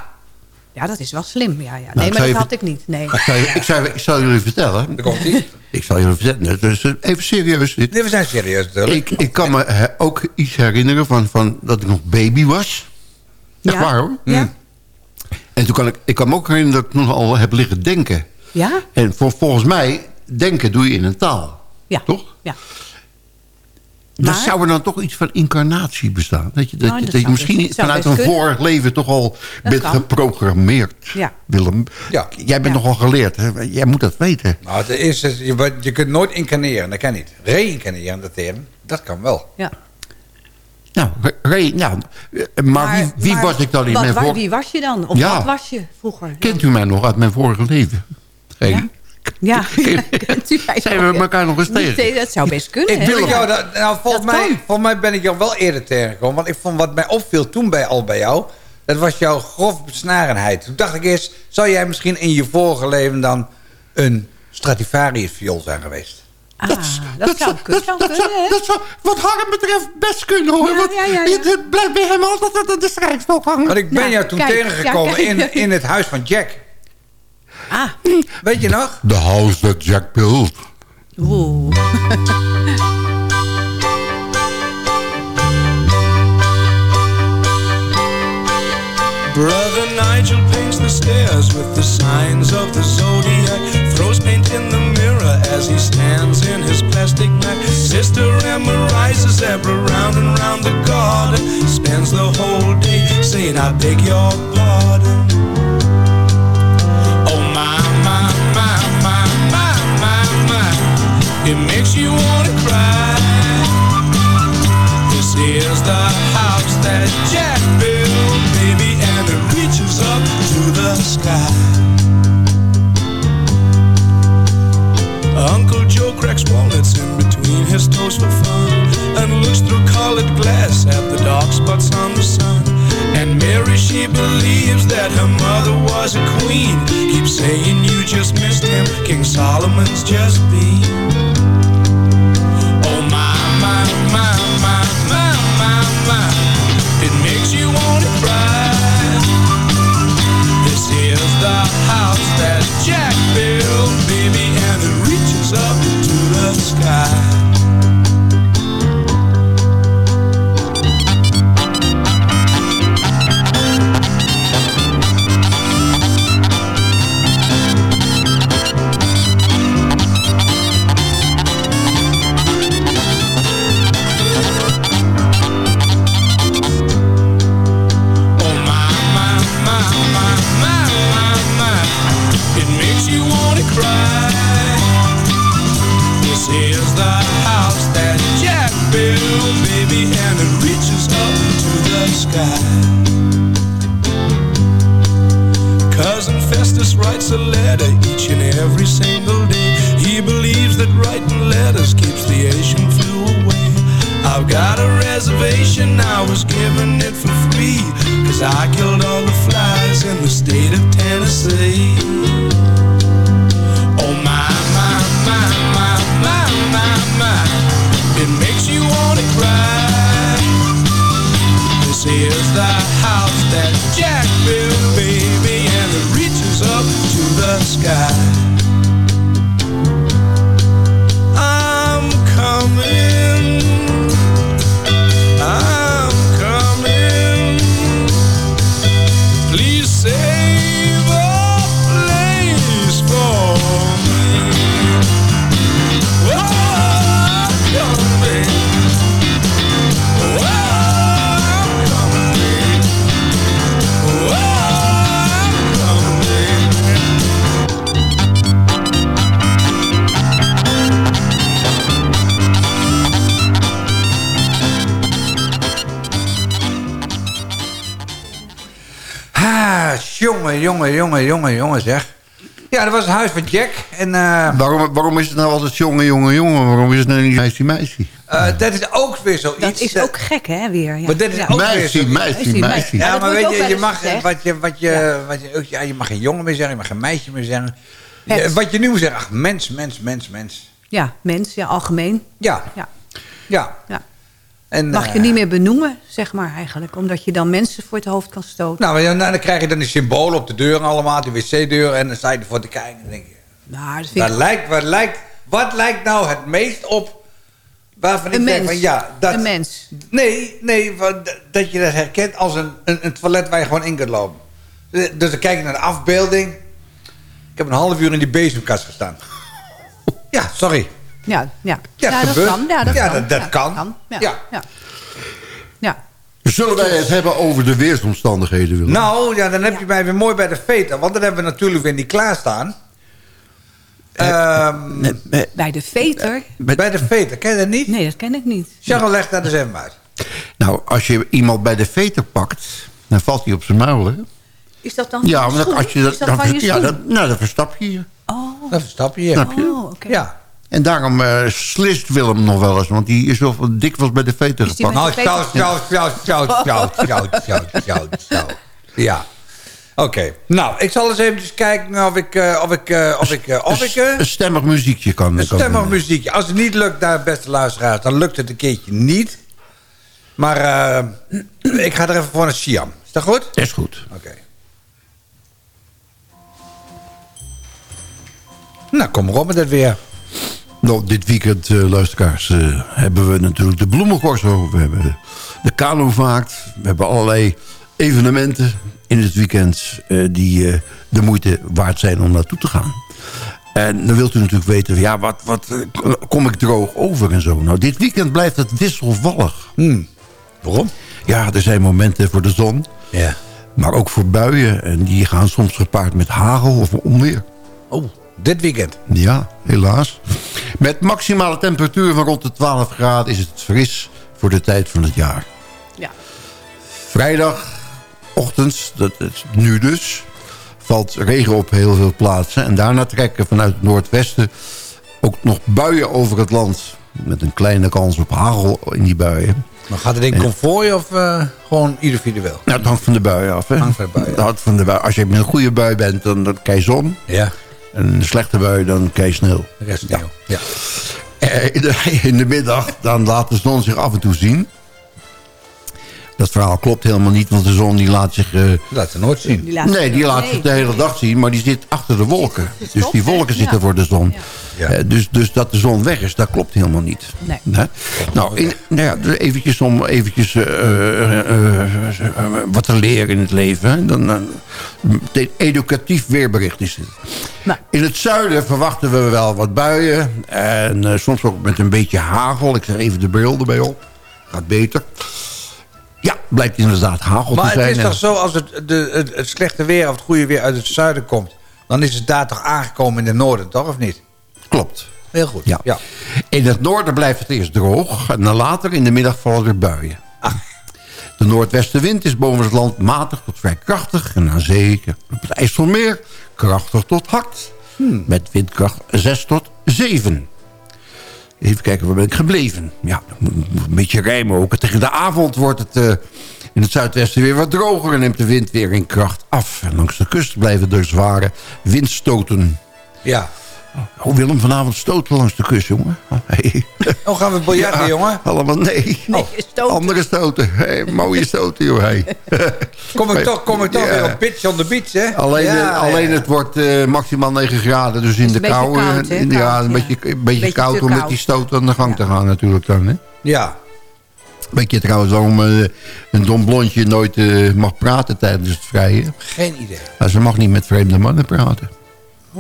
Ja, dat is wel slim. Ja, ja. Nee, ik maar dat had ik niet. Nee. Ik zal, ik, zal, ik zal jullie vertellen. daar komt ie. Ik zal jullie vertellen. Dus eh, even serieus dit. Nee, we zijn serieus natuurlijk. Ik, ik kan me he- ook iets herinneren van, van dat ik nog baby was. Echt Ja? waar hoor. Ja? En toen kan ik, ik kan me ook herinneren dat ik nog al heb liggen denken. Ja? En voor, volgens mij, denken doe je in een taal. Ja. Toch? Ja. Dus Maar- zou er dan toch iets van incarnatie bestaan? Dat je, dat, Nou, je- dat dat je misschien vanuit een kunnen. vorig leven toch al bent kan. geprogrammeerd. Ja. Willem, Ja. jij bent Ja. nogal geleerd. Hè? Jij moet dat weten. Nou, het eerste is, je, je kunt nooit incarneren, dat kan niet. Reïncarneren, dat term, dat kan wel. ja. Nou, Re- nou, maar, wie, wie maar was ik dan in wat- mijn waar- vor... Wie was je dan? Of Ja. wat was je vroeger? Kent u mij nog uit mijn vorige leven? Ja. Ja, Zijn we elkaar nog eens tegen? Dat zou best kunnen. Ik wil jou, dat, nou, volgens, Dat mij, volgens mij ben ik jou wel eerder tegengekomen. Want ik vond wat mij opviel toen bij, al bij jou... dat was jouw grof besnarenheid. Toen dacht ik eerst, zou jij misschien in je vorige leven dan... een Stradivarius viool zijn geweest? Ah, dat, zou kunnen. dat, zou, dat zou wat Harm betreft best kunnen hoor. Ja, want ja, ja, ja. Het, het blijft bij hem altijd aan de strijkstok hangen. Want ik ben Nou, jou toen kijk, tegengekomen in, in het huis van Jack. Ah, Weet je nog? The house that Jack built. oeh. Nigel paints the stairs with the signs of the zodiac. Throws paint in the mirror as he stands in his plastic Mac. Sister Emma rises zebra round and round the garden. Spends the whole day saying, I beg your pardon. Oh my, my, my, my, my, my, my. It makes you wanna cry. This is the house that Jack built, baby, and it reaches up to the sky. Uncle Joe cracks walnuts in between his toes for fun and looks through colored glass at the dark spots on the sun. And Mary, she believes that her mother was a queen. Keeps saying you just missed him, King Solomon's just been. Oh my, my, my, my, my, my, my. It makes you wanna cry. This is the house that up to the sky. Jongen, jongen, jongen, jongen, jongen zeg. Ja, dat was het huis van Jack. En, eh, Waarom, waarom is het nou altijd jongen, jongen, jongen? Waarom is het nou niet meisje, meisje? eh, dat is ook weer zoiets. Dat is ook gek, hè, weer. Ja. Maar dit is Ja. ook weer Meisje, meisje, meisje. Ja, dat maar weet je, je mag, wat je, wat je, wat je, ja, je mag geen jongen meer zeggen, je mag geen meisje meer zeggen. Wat je nu moet zeggen, ach, mens, mens, mens, mens. Ja, mens, ja, algemeen. Ja, Ja. ja. En, Mag je eh, niet meer benoemen, zeg maar eigenlijk. Omdat je dan mensen voor het hoofd kan stoten. Nou, ja, nou, dan krijg je dan die symbolen op de deuren allemaal, die wc-deur, en dan sta je ervoor te kijken en denk je... Nou, dat ik lijkt, wat, lijkt, wat lijkt nou het meest op waarvan ik denk van ja, dat, Een mens. Nee, nee dat je dat herkent als een, een, een toilet waar je gewoon in kunt lopen. Dus dan kijk je naar de afbeelding. Ik heb een half uur in die bezemkast gestaan. Ja, sorry. Ja, ja. Ja, ja dat kan. Ja, dat Ja, kan. dat- dat Ja, kan. Ja. Ja. Ja. Ja. Zullen wij het hebben over de weersomstandigheden, Willem? Nou, ja, dan heb je mij weer mooi bij de veten. Want dan hebben we natuurlijk weer niet klaarstaan. Ehm, Bij de veter? bij de veten, ken je dat niet? Nee, dat ken ik niet. Charles legt dat eens even uit. Nou, als je iemand bij de veter pakt, dan valt hij op zijn muil, hè? Is dat dan Ja, maar als je dat, Is dat dan, van je ja, dat, nou, dan verstap je je. Oh, Dat verstap je. Je? oh oké. Ja. En daarom eh, slist Willem nog wel eens, want die is wel dikwijls bij de die gepakt. Nou, shout, shout, shout, shout, shout, shout, shout, shout. Ja. Oké. Nou, ik zal eens eventjes kijken of ik... eh, of ik, eh, of ik, eh, of ik eh, Een stemmig muziekje kan. een stemmig muziekje. Als het niet lukt, daar, beste luisteraars, dan lukt het een keertje niet. Maar eh, ik ga er even voor naar Siam. Is dat goed? Dat is goed. Oké. Nou, kom maar op met het weer. Nou, dit weekend, eh, luisteraars, eh, hebben we natuurlijk de bloemencorso. We hebben de kanovaart. We hebben allerlei evenementen in het weekend... eh, die de moeite waard zijn om naartoe te gaan. En dan wilt u natuurlijk weten, ja, wat, wat kom ik droog over en zo. Nou, dit weekend blijft het wisselvallig. Waarom? Ja, er zijn momenten voor de zon. Ja. Maar ook voor buien. En die gaan soms gepaard met hagel of onweer. Oh, dit weekend. Ja, helaas. Met maximale temperatuur van rond de 12 graden is het fris voor de tijd van het jaar. Ja. Vrijdagochtend, dat is nu dus, valt regen op heel veel plaatsen. En daarna trekken vanuit het noordwesten ook nog buien over het land. Met een kleine kans op hagel in die buien. Maar gaat het in konvooi of eh, gewoon individueel? Nou, het hangt van de bui af. Hè? Hangt van de bui, ja. Het hangt van de bui. Als je met een goede bui bent, dan, dan krijg je zon. Ja, een slechte bui, dan sneeuw. de rest sneeuw. Ja. Eh, in, de, in de middag, dan laat de zon zich af en toe zien. Dat verhaal klopt helemaal niet, want de zon die laat zich... eh, Laat ze nooit zien. Die laat nee, die laat nee. zich de hele dag zien, maar die zit achter de wolken. Dus die wolken zitten Ja. voor de zon. Ja. Eh, dus, dus dat de zon weg is, dat klopt helemaal niet. Nee. Hè? Nou, in, nou ja, dus eventjes om eventjes, eh, wat te leren in het leven. Hè? Dan, dan, educatief weerbericht is dit. Nou. In het zuiden verwachten we wel wat buien. En eh, soms ook met een beetje hagel. Ik zeg even de bril erbij op. Gaat beter. Ja, blijkt inderdaad hagel Maar te zijn. het is En- toch zo, als het, de, het, het slechte weer of het goede weer uit het zuiden komt... dan is het daar toch aangekomen in het noorden, toch? Of niet? Klopt. Heel goed. Ja. ja. In het noorden blijft het eerst droog. En dan later in de middag vallen er buien. De noordwestenwind is boven het land matig tot vrij krachtig. En aan zee op het IJsselmeer krachtig tot hard. Met windkracht 6 tot 7. Even kijken, waar ben ik gebleven? Ja, een beetje rijmen ook. Tegen de avond wordt het eh, in het zuidwesten weer wat droger... en neemt de wind weer in kracht af. En langs de kust blijven er zware windstoten. ja. Oh, Willem, vanavond stoten langs de kust, jongen. Oh, hey. Oh, gaan we biljarten, Ja, jongen? Allemaal nee. Nee, stoten. Andere stoten. Hey, mooie stoten, joh. Hey. Kom ik toch, kom ik toch Ja. weer op pitch on the beach, hè? Alleen, Ja, eh, alleen ja. het wordt eh, maximaal 9 graden. Dus in de kou. koud, hè? in- ja, een beetje, een beetje Beetje koud om met die stoot aan de gang te gaan natuurlijk dan. Hè? Ja. Weet je trouwens waarom eh, een dom blondje nooit eh, mag praten tijdens het vrije? Geen idee. Nou, ze mag niet met vreemde mannen praten.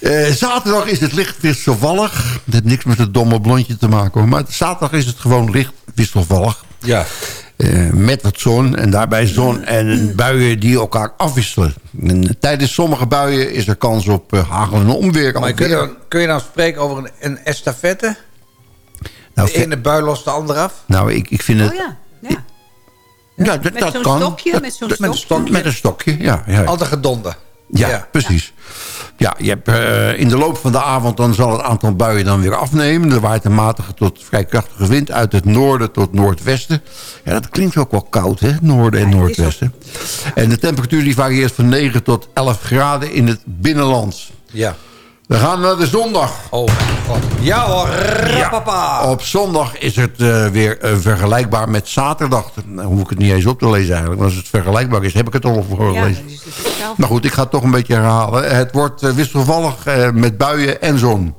Eh, zaterdag is het licht wisselvallig. Het heeft niks met het domme blondje te maken. Hoor. Maar zaterdag is het gewoon licht wisselvallig. Ja. Eh, met wat zon en daarbij zon en buien die elkaar afwisselen. En tijdens sommige buien is er kans op eh, hagel en onweer. Maar kun je, dan, kun je dan spreken over een, een estafette? nou, de ene bui lost de andere af? nou, ik, ik vind het... Oh ja, ja. Ja, dat, Met dat zo'n kan. stokje, Dat- met zo'n dat- stokje. Met een stokje, ja. ja. Altijd gedonde. Ja, precies. Ja, je hebt, eh, in de loop van de avond dan zal het aantal buien dan weer afnemen. Er waait een matige tot vrij krachtige wind uit het noorden tot noordwesten. Ja, dat klinkt ook wel koud, hè? Noorden en noordwesten. En de temperatuur die varieert van 9 tot 11 graden in het binnenland. Ja. We gaan naar de zondag. Oh mijn god. Ja hoor. Op zondag is het eh, weer eh, vergelijkbaar met zaterdag. Dan hoef ik het niet eens op te lezen eigenlijk. Maar als het vergelijkbaar is, heb ik het al Ja, voorgelezen. dus het is hetzelfde. Maar goed, ik ga het toch een beetje herhalen. Het wordt eh, wisselvallig eh, met buien en zon.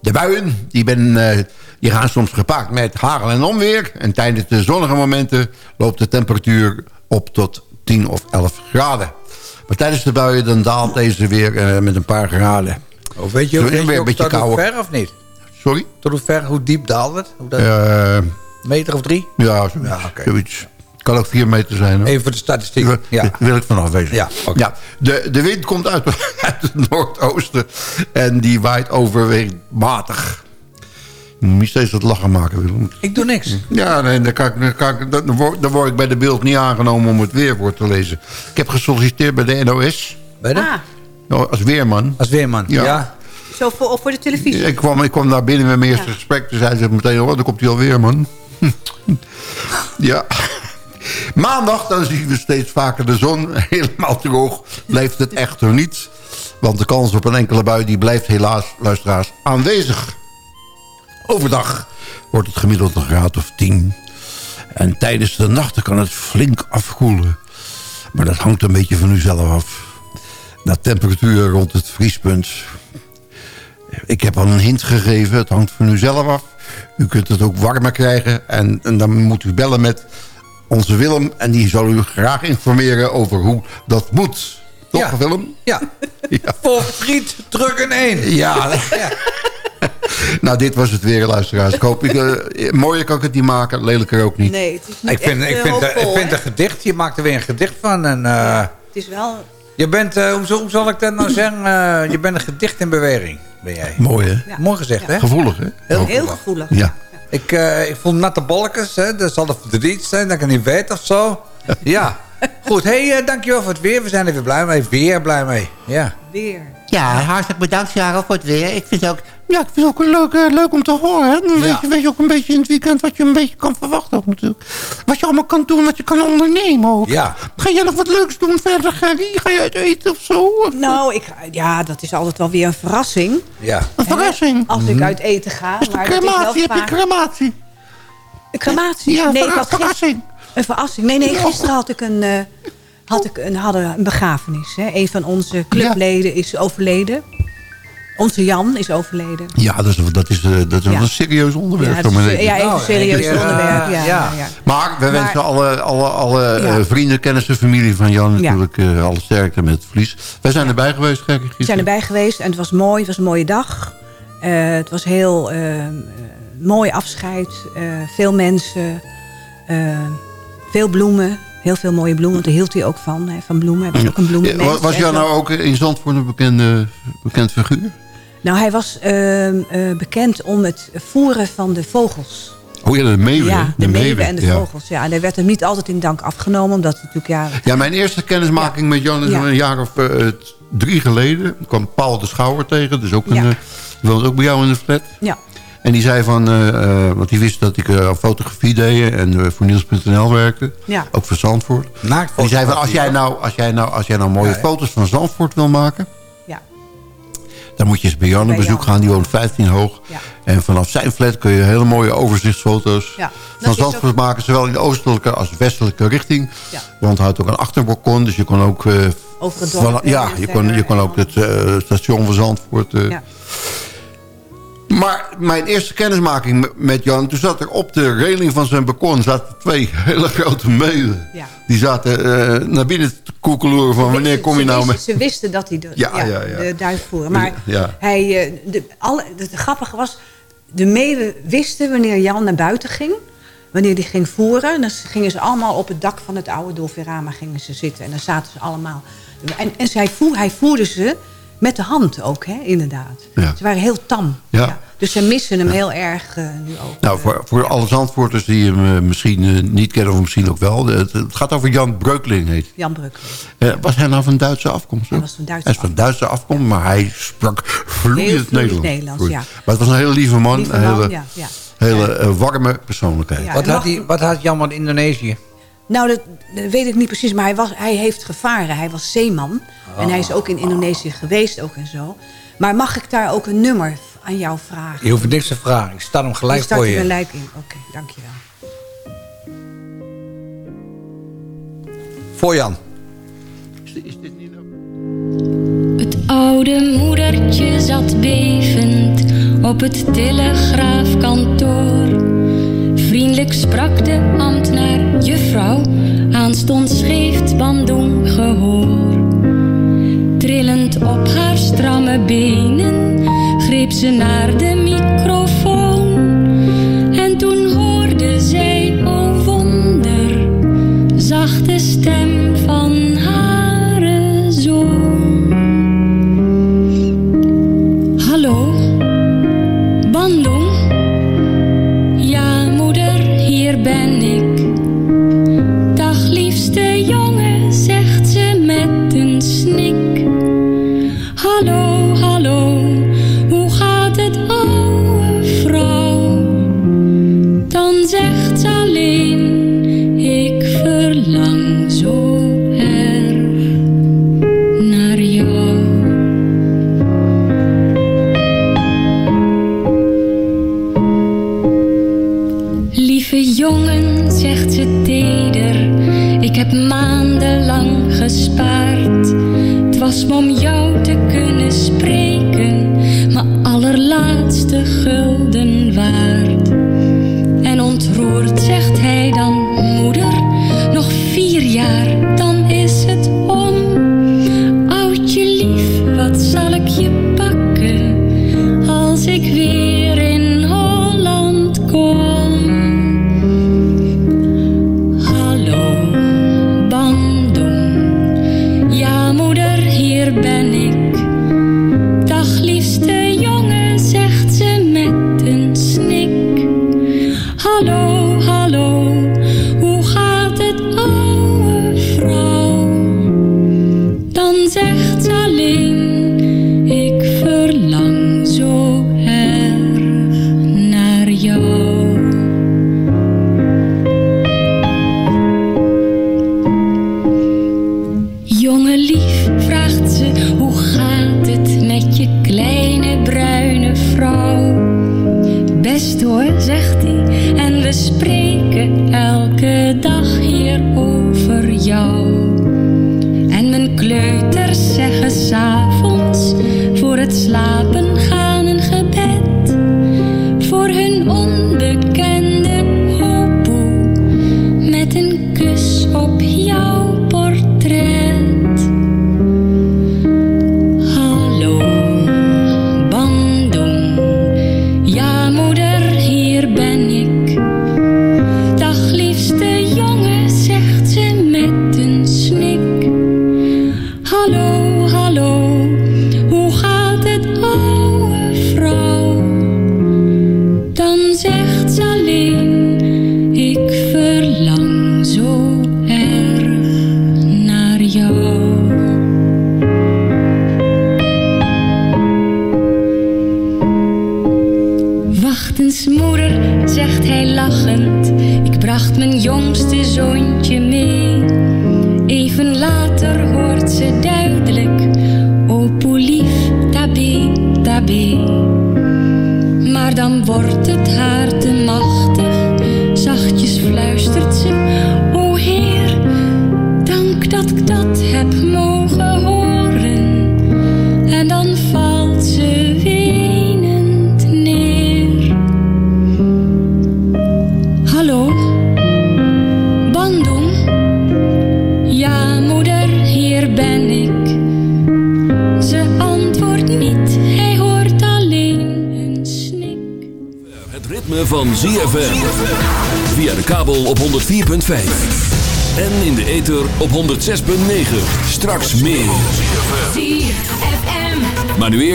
De buien die ben, eh, die gaan soms gepaard met hagel en onweer. En tijdens de zonnige momenten loopt de temperatuur op tot 10 of 11 graden. Maar tijdens de buien dan daalt deze weer eh, met een paar graden. Oh, weet je, ook- weet weer je een ook tot hoe ver of niet? Sorry? Tot hoe ver, hoe diep daalt het? Hoe dat, Eh, meter of drie? ja, zoiets. Ja, zoiets. Kan ook 4 meter zijn. Hoor. Even voor de statistiek. Daar Ja. wil ik vanaf wezen. Ja, ja, de, de wind komt uit, uit het noordoosten. En die waait overwegend matig. Je moet niet steeds wat lachen maken, Willem. Ik doe niks. Ja, nee, dan, kan ik, dan, kan ik, dan, word, dan word ik bij de beeld niet aangenomen om het weerwoord te lezen. Ik heb gesolliciteerd bij de NOS. Bij de? Ah, nou, Als weerman. Als weerman. Ja. Ja. zo voor, of voor de televisie. Ik kwam, ik kwam daar binnen met mijn eerste Ja. gesprek. Toen zei ze meteen, oh, dan komt hij alweer, man. ja. Maandag, dan zien we steeds vaker de zon. Helemaal droog blijft het echter niet. Want de kans op een enkele bui die blijft helaas, luisteraars, aanwezig. Overdag wordt het gemiddeld een graad of 10. En tijdens de nachten kan het flink afkoelen. Maar dat hangt een beetje van u zelf af. Na temperatuur rond het vriespunt ik heb al een hint gegeven. Het hangt van u zelf af. U kunt het ook warmer krijgen. En, en dan moet u bellen met onze Willem. En die zal u graag informeren over hoe dat moet. Toch, Ja. Willem? Ja. Voor friet, druk een één. Ja. nou, dit was het weer, luisteraars. Ik hoop, ik, eh, mooier kan ik het niet maken. Lelijker ook niet. Nee, het is niet Ik vind, ik eh, vind, hoopvol, ik vind een gedicht, je maakt er weer een gedicht van. En, eh, Het is wel... Je bent, hoe, zal- hoe zal ik dat nou zeggen? Eh, je bent een gedicht in beweging, ben jij. Mooi, hè? Ja. Mooi gezegd, hè? Gevoelig, hè? Heel, Heel gevoelig. Ja. Ik, eh, ik voel natte bolletjes, hè? dat zal de verdriet zijn, dat ik het niet weet of zo. Ja. Goed, hey, eh, dankjewel voor het weer. We zijn er weer blij mee. Weer blij mee. Ja. Weer. Ja, hartelijk bedankt Sarah voor het weer. Ik vind het ook, ja, ik vind het ook leuk, eh, leuk om te horen. Hè? Dan Ja. weet, je, weet je ook een beetje in het weekend wat je een beetje kan verwachten ook natuurlijk. Wat je allemaal kan doen, wat je kan ondernemen ook. Ja. Ga jij nog wat leuks doen verder, Gerry? Ga je uit eten of zo? Of, Nou, ik, ja, dat is altijd wel weer een verrassing. Ja. Een verrassing. Als ik uit eten ga. Is de maar dat is wel crematie, heb je crematie? Een crematie? Ja, nee, verrassing. Een verrassing. Nee, nee, gisteren had ik een, eh, had ik een, hadden een begrafenis. Hè. Een van onze clubleden is overleden. Onze Jan is overleden. Ja, dat is, dat is, eh, dat is Ja. een serieus onderwerp. Ja, dat is, ja, even een serieus ik, eh, onderwerp. Ja, ja. ja. Ja, Maar we Maar- wensen alle, alle, alle Ja. eh, vrienden, kennissen, familie van Jan Ja. natuurlijk eh, alle sterkte met het verlies. Wij zijn erbij geweest, Gerry. We zijn erbij geweest en het was mooi. Het was een mooie dag. Eh, het was heel eh, eh, mooi afscheid. eh, veel mensen. eh, veel bloemen. Heel veel mooie bloemen. Want daar hield hij ook van. Hè, van bloemen. Hij was ook een bloemenmens. wa- was Jan nou ook in Zandvoort een bekende, bekend figuur? Nou, hij was eh, eh, bekend om het voeren van de vogels. Oh ja, de meeuwen. ja, hè? de, meeuwen en de ja. vogels. Ja, en daar werd hem niet altijd in dank afgenomen. Omdat het natuurlijk... Ja, Ja, mijn eerste kennismaking met Jan is Ja. een jaar of eh, drie geleden. Ik kwam Paul de Schouwer tegen. Dus ook een, eh, woont ook bij jou in de flat. ja. En die zei van, eh, eh, want die wist dat ik eh, fotografie deed en eh, voor Niels.nl werkte. Ja. Ook voor Zandvoort. Naakt die zei van, als jij nou, als jij nou, als jij nou mooie Ja, ja. foto's van Zandvoort wil maken... Ja. dan moet je eens bij Jan op bezoek Jan. gaan. Die woont 15 hoog. Ja. En vanaf zijn flat kun je hele mooie overzichtsfoto's Ja. van Zandvoort maken. Zowel in de oostelijke als westelijke richting. Ja. Want hij had ook een achterbalkon. Dus je kon ook... eh, Over het van- dorp. ja, je kon, je kon en ook het eh, station van Zandvoort... maar mijn eerste kennismaking met Jan... toen zat er op de reling van zijn balkon... zaten twee hele grote meeuwen. Ja. Die zaten eh, naar binnen te koekeloeren van... wanneer kom je nou wisten- met... Ze wisten dat hij de, Ja, ja, de duif voerde. Maar hij, eh, de, alle, het grappige was... de meeuwen wisten wanneer Jan naar buiten ging... wanneer die ging voeren... dan gingen ze allemaal op het dak van het oude Dolfirama gingen ze zitten. En dan zaten ze allemaal... En, en zij voer, hij voerde ze met de hand ook, hè, inderdaad. Ja. Ze waren heel tam. Ja. Dus ze missen hem heel erg eh, nu ook. Nou, voor, voor alle Zandvoorters die hem eh, misschien eh, niet kennen... of misschien ook wel... Het, het gaat over Jan Breukling, heet Jan Bruk. Eh, was hij nou van Duitse afkomst? Hij was van Duitse Hij is van Duitse afkomst, maar hij sprak vloeiend Nederlands. Nederlands, ja. Maar het was een hele lieve man. Lieve man, hele, ja, ja. hele eh, warme persoonlijkheid. Ja, Wat had, hij, wat had Jan met Indonesië? Nou, dat, dat weet ik niet precies. Maar hij, was, hij heeft gevaren. Hij was zeeman. En hij is ook in Indonesië geweest ook en zo. Maar mag ik daar ook een nummer aan jou vragen? Je hoeft niks te vragen. Ik sta hem gelijk Ik start voor er je. gelijk in. Oké, dankjewel. Voor Jan. Het oude moedertje zat bevend op het telegraafkantoor. Vriendelijk sprak de ambtenaar, juffrouw, aanstonds geeft Bandung gehoor. Trillend op haar stramme benen greep ze naar de microfoon. Het slapen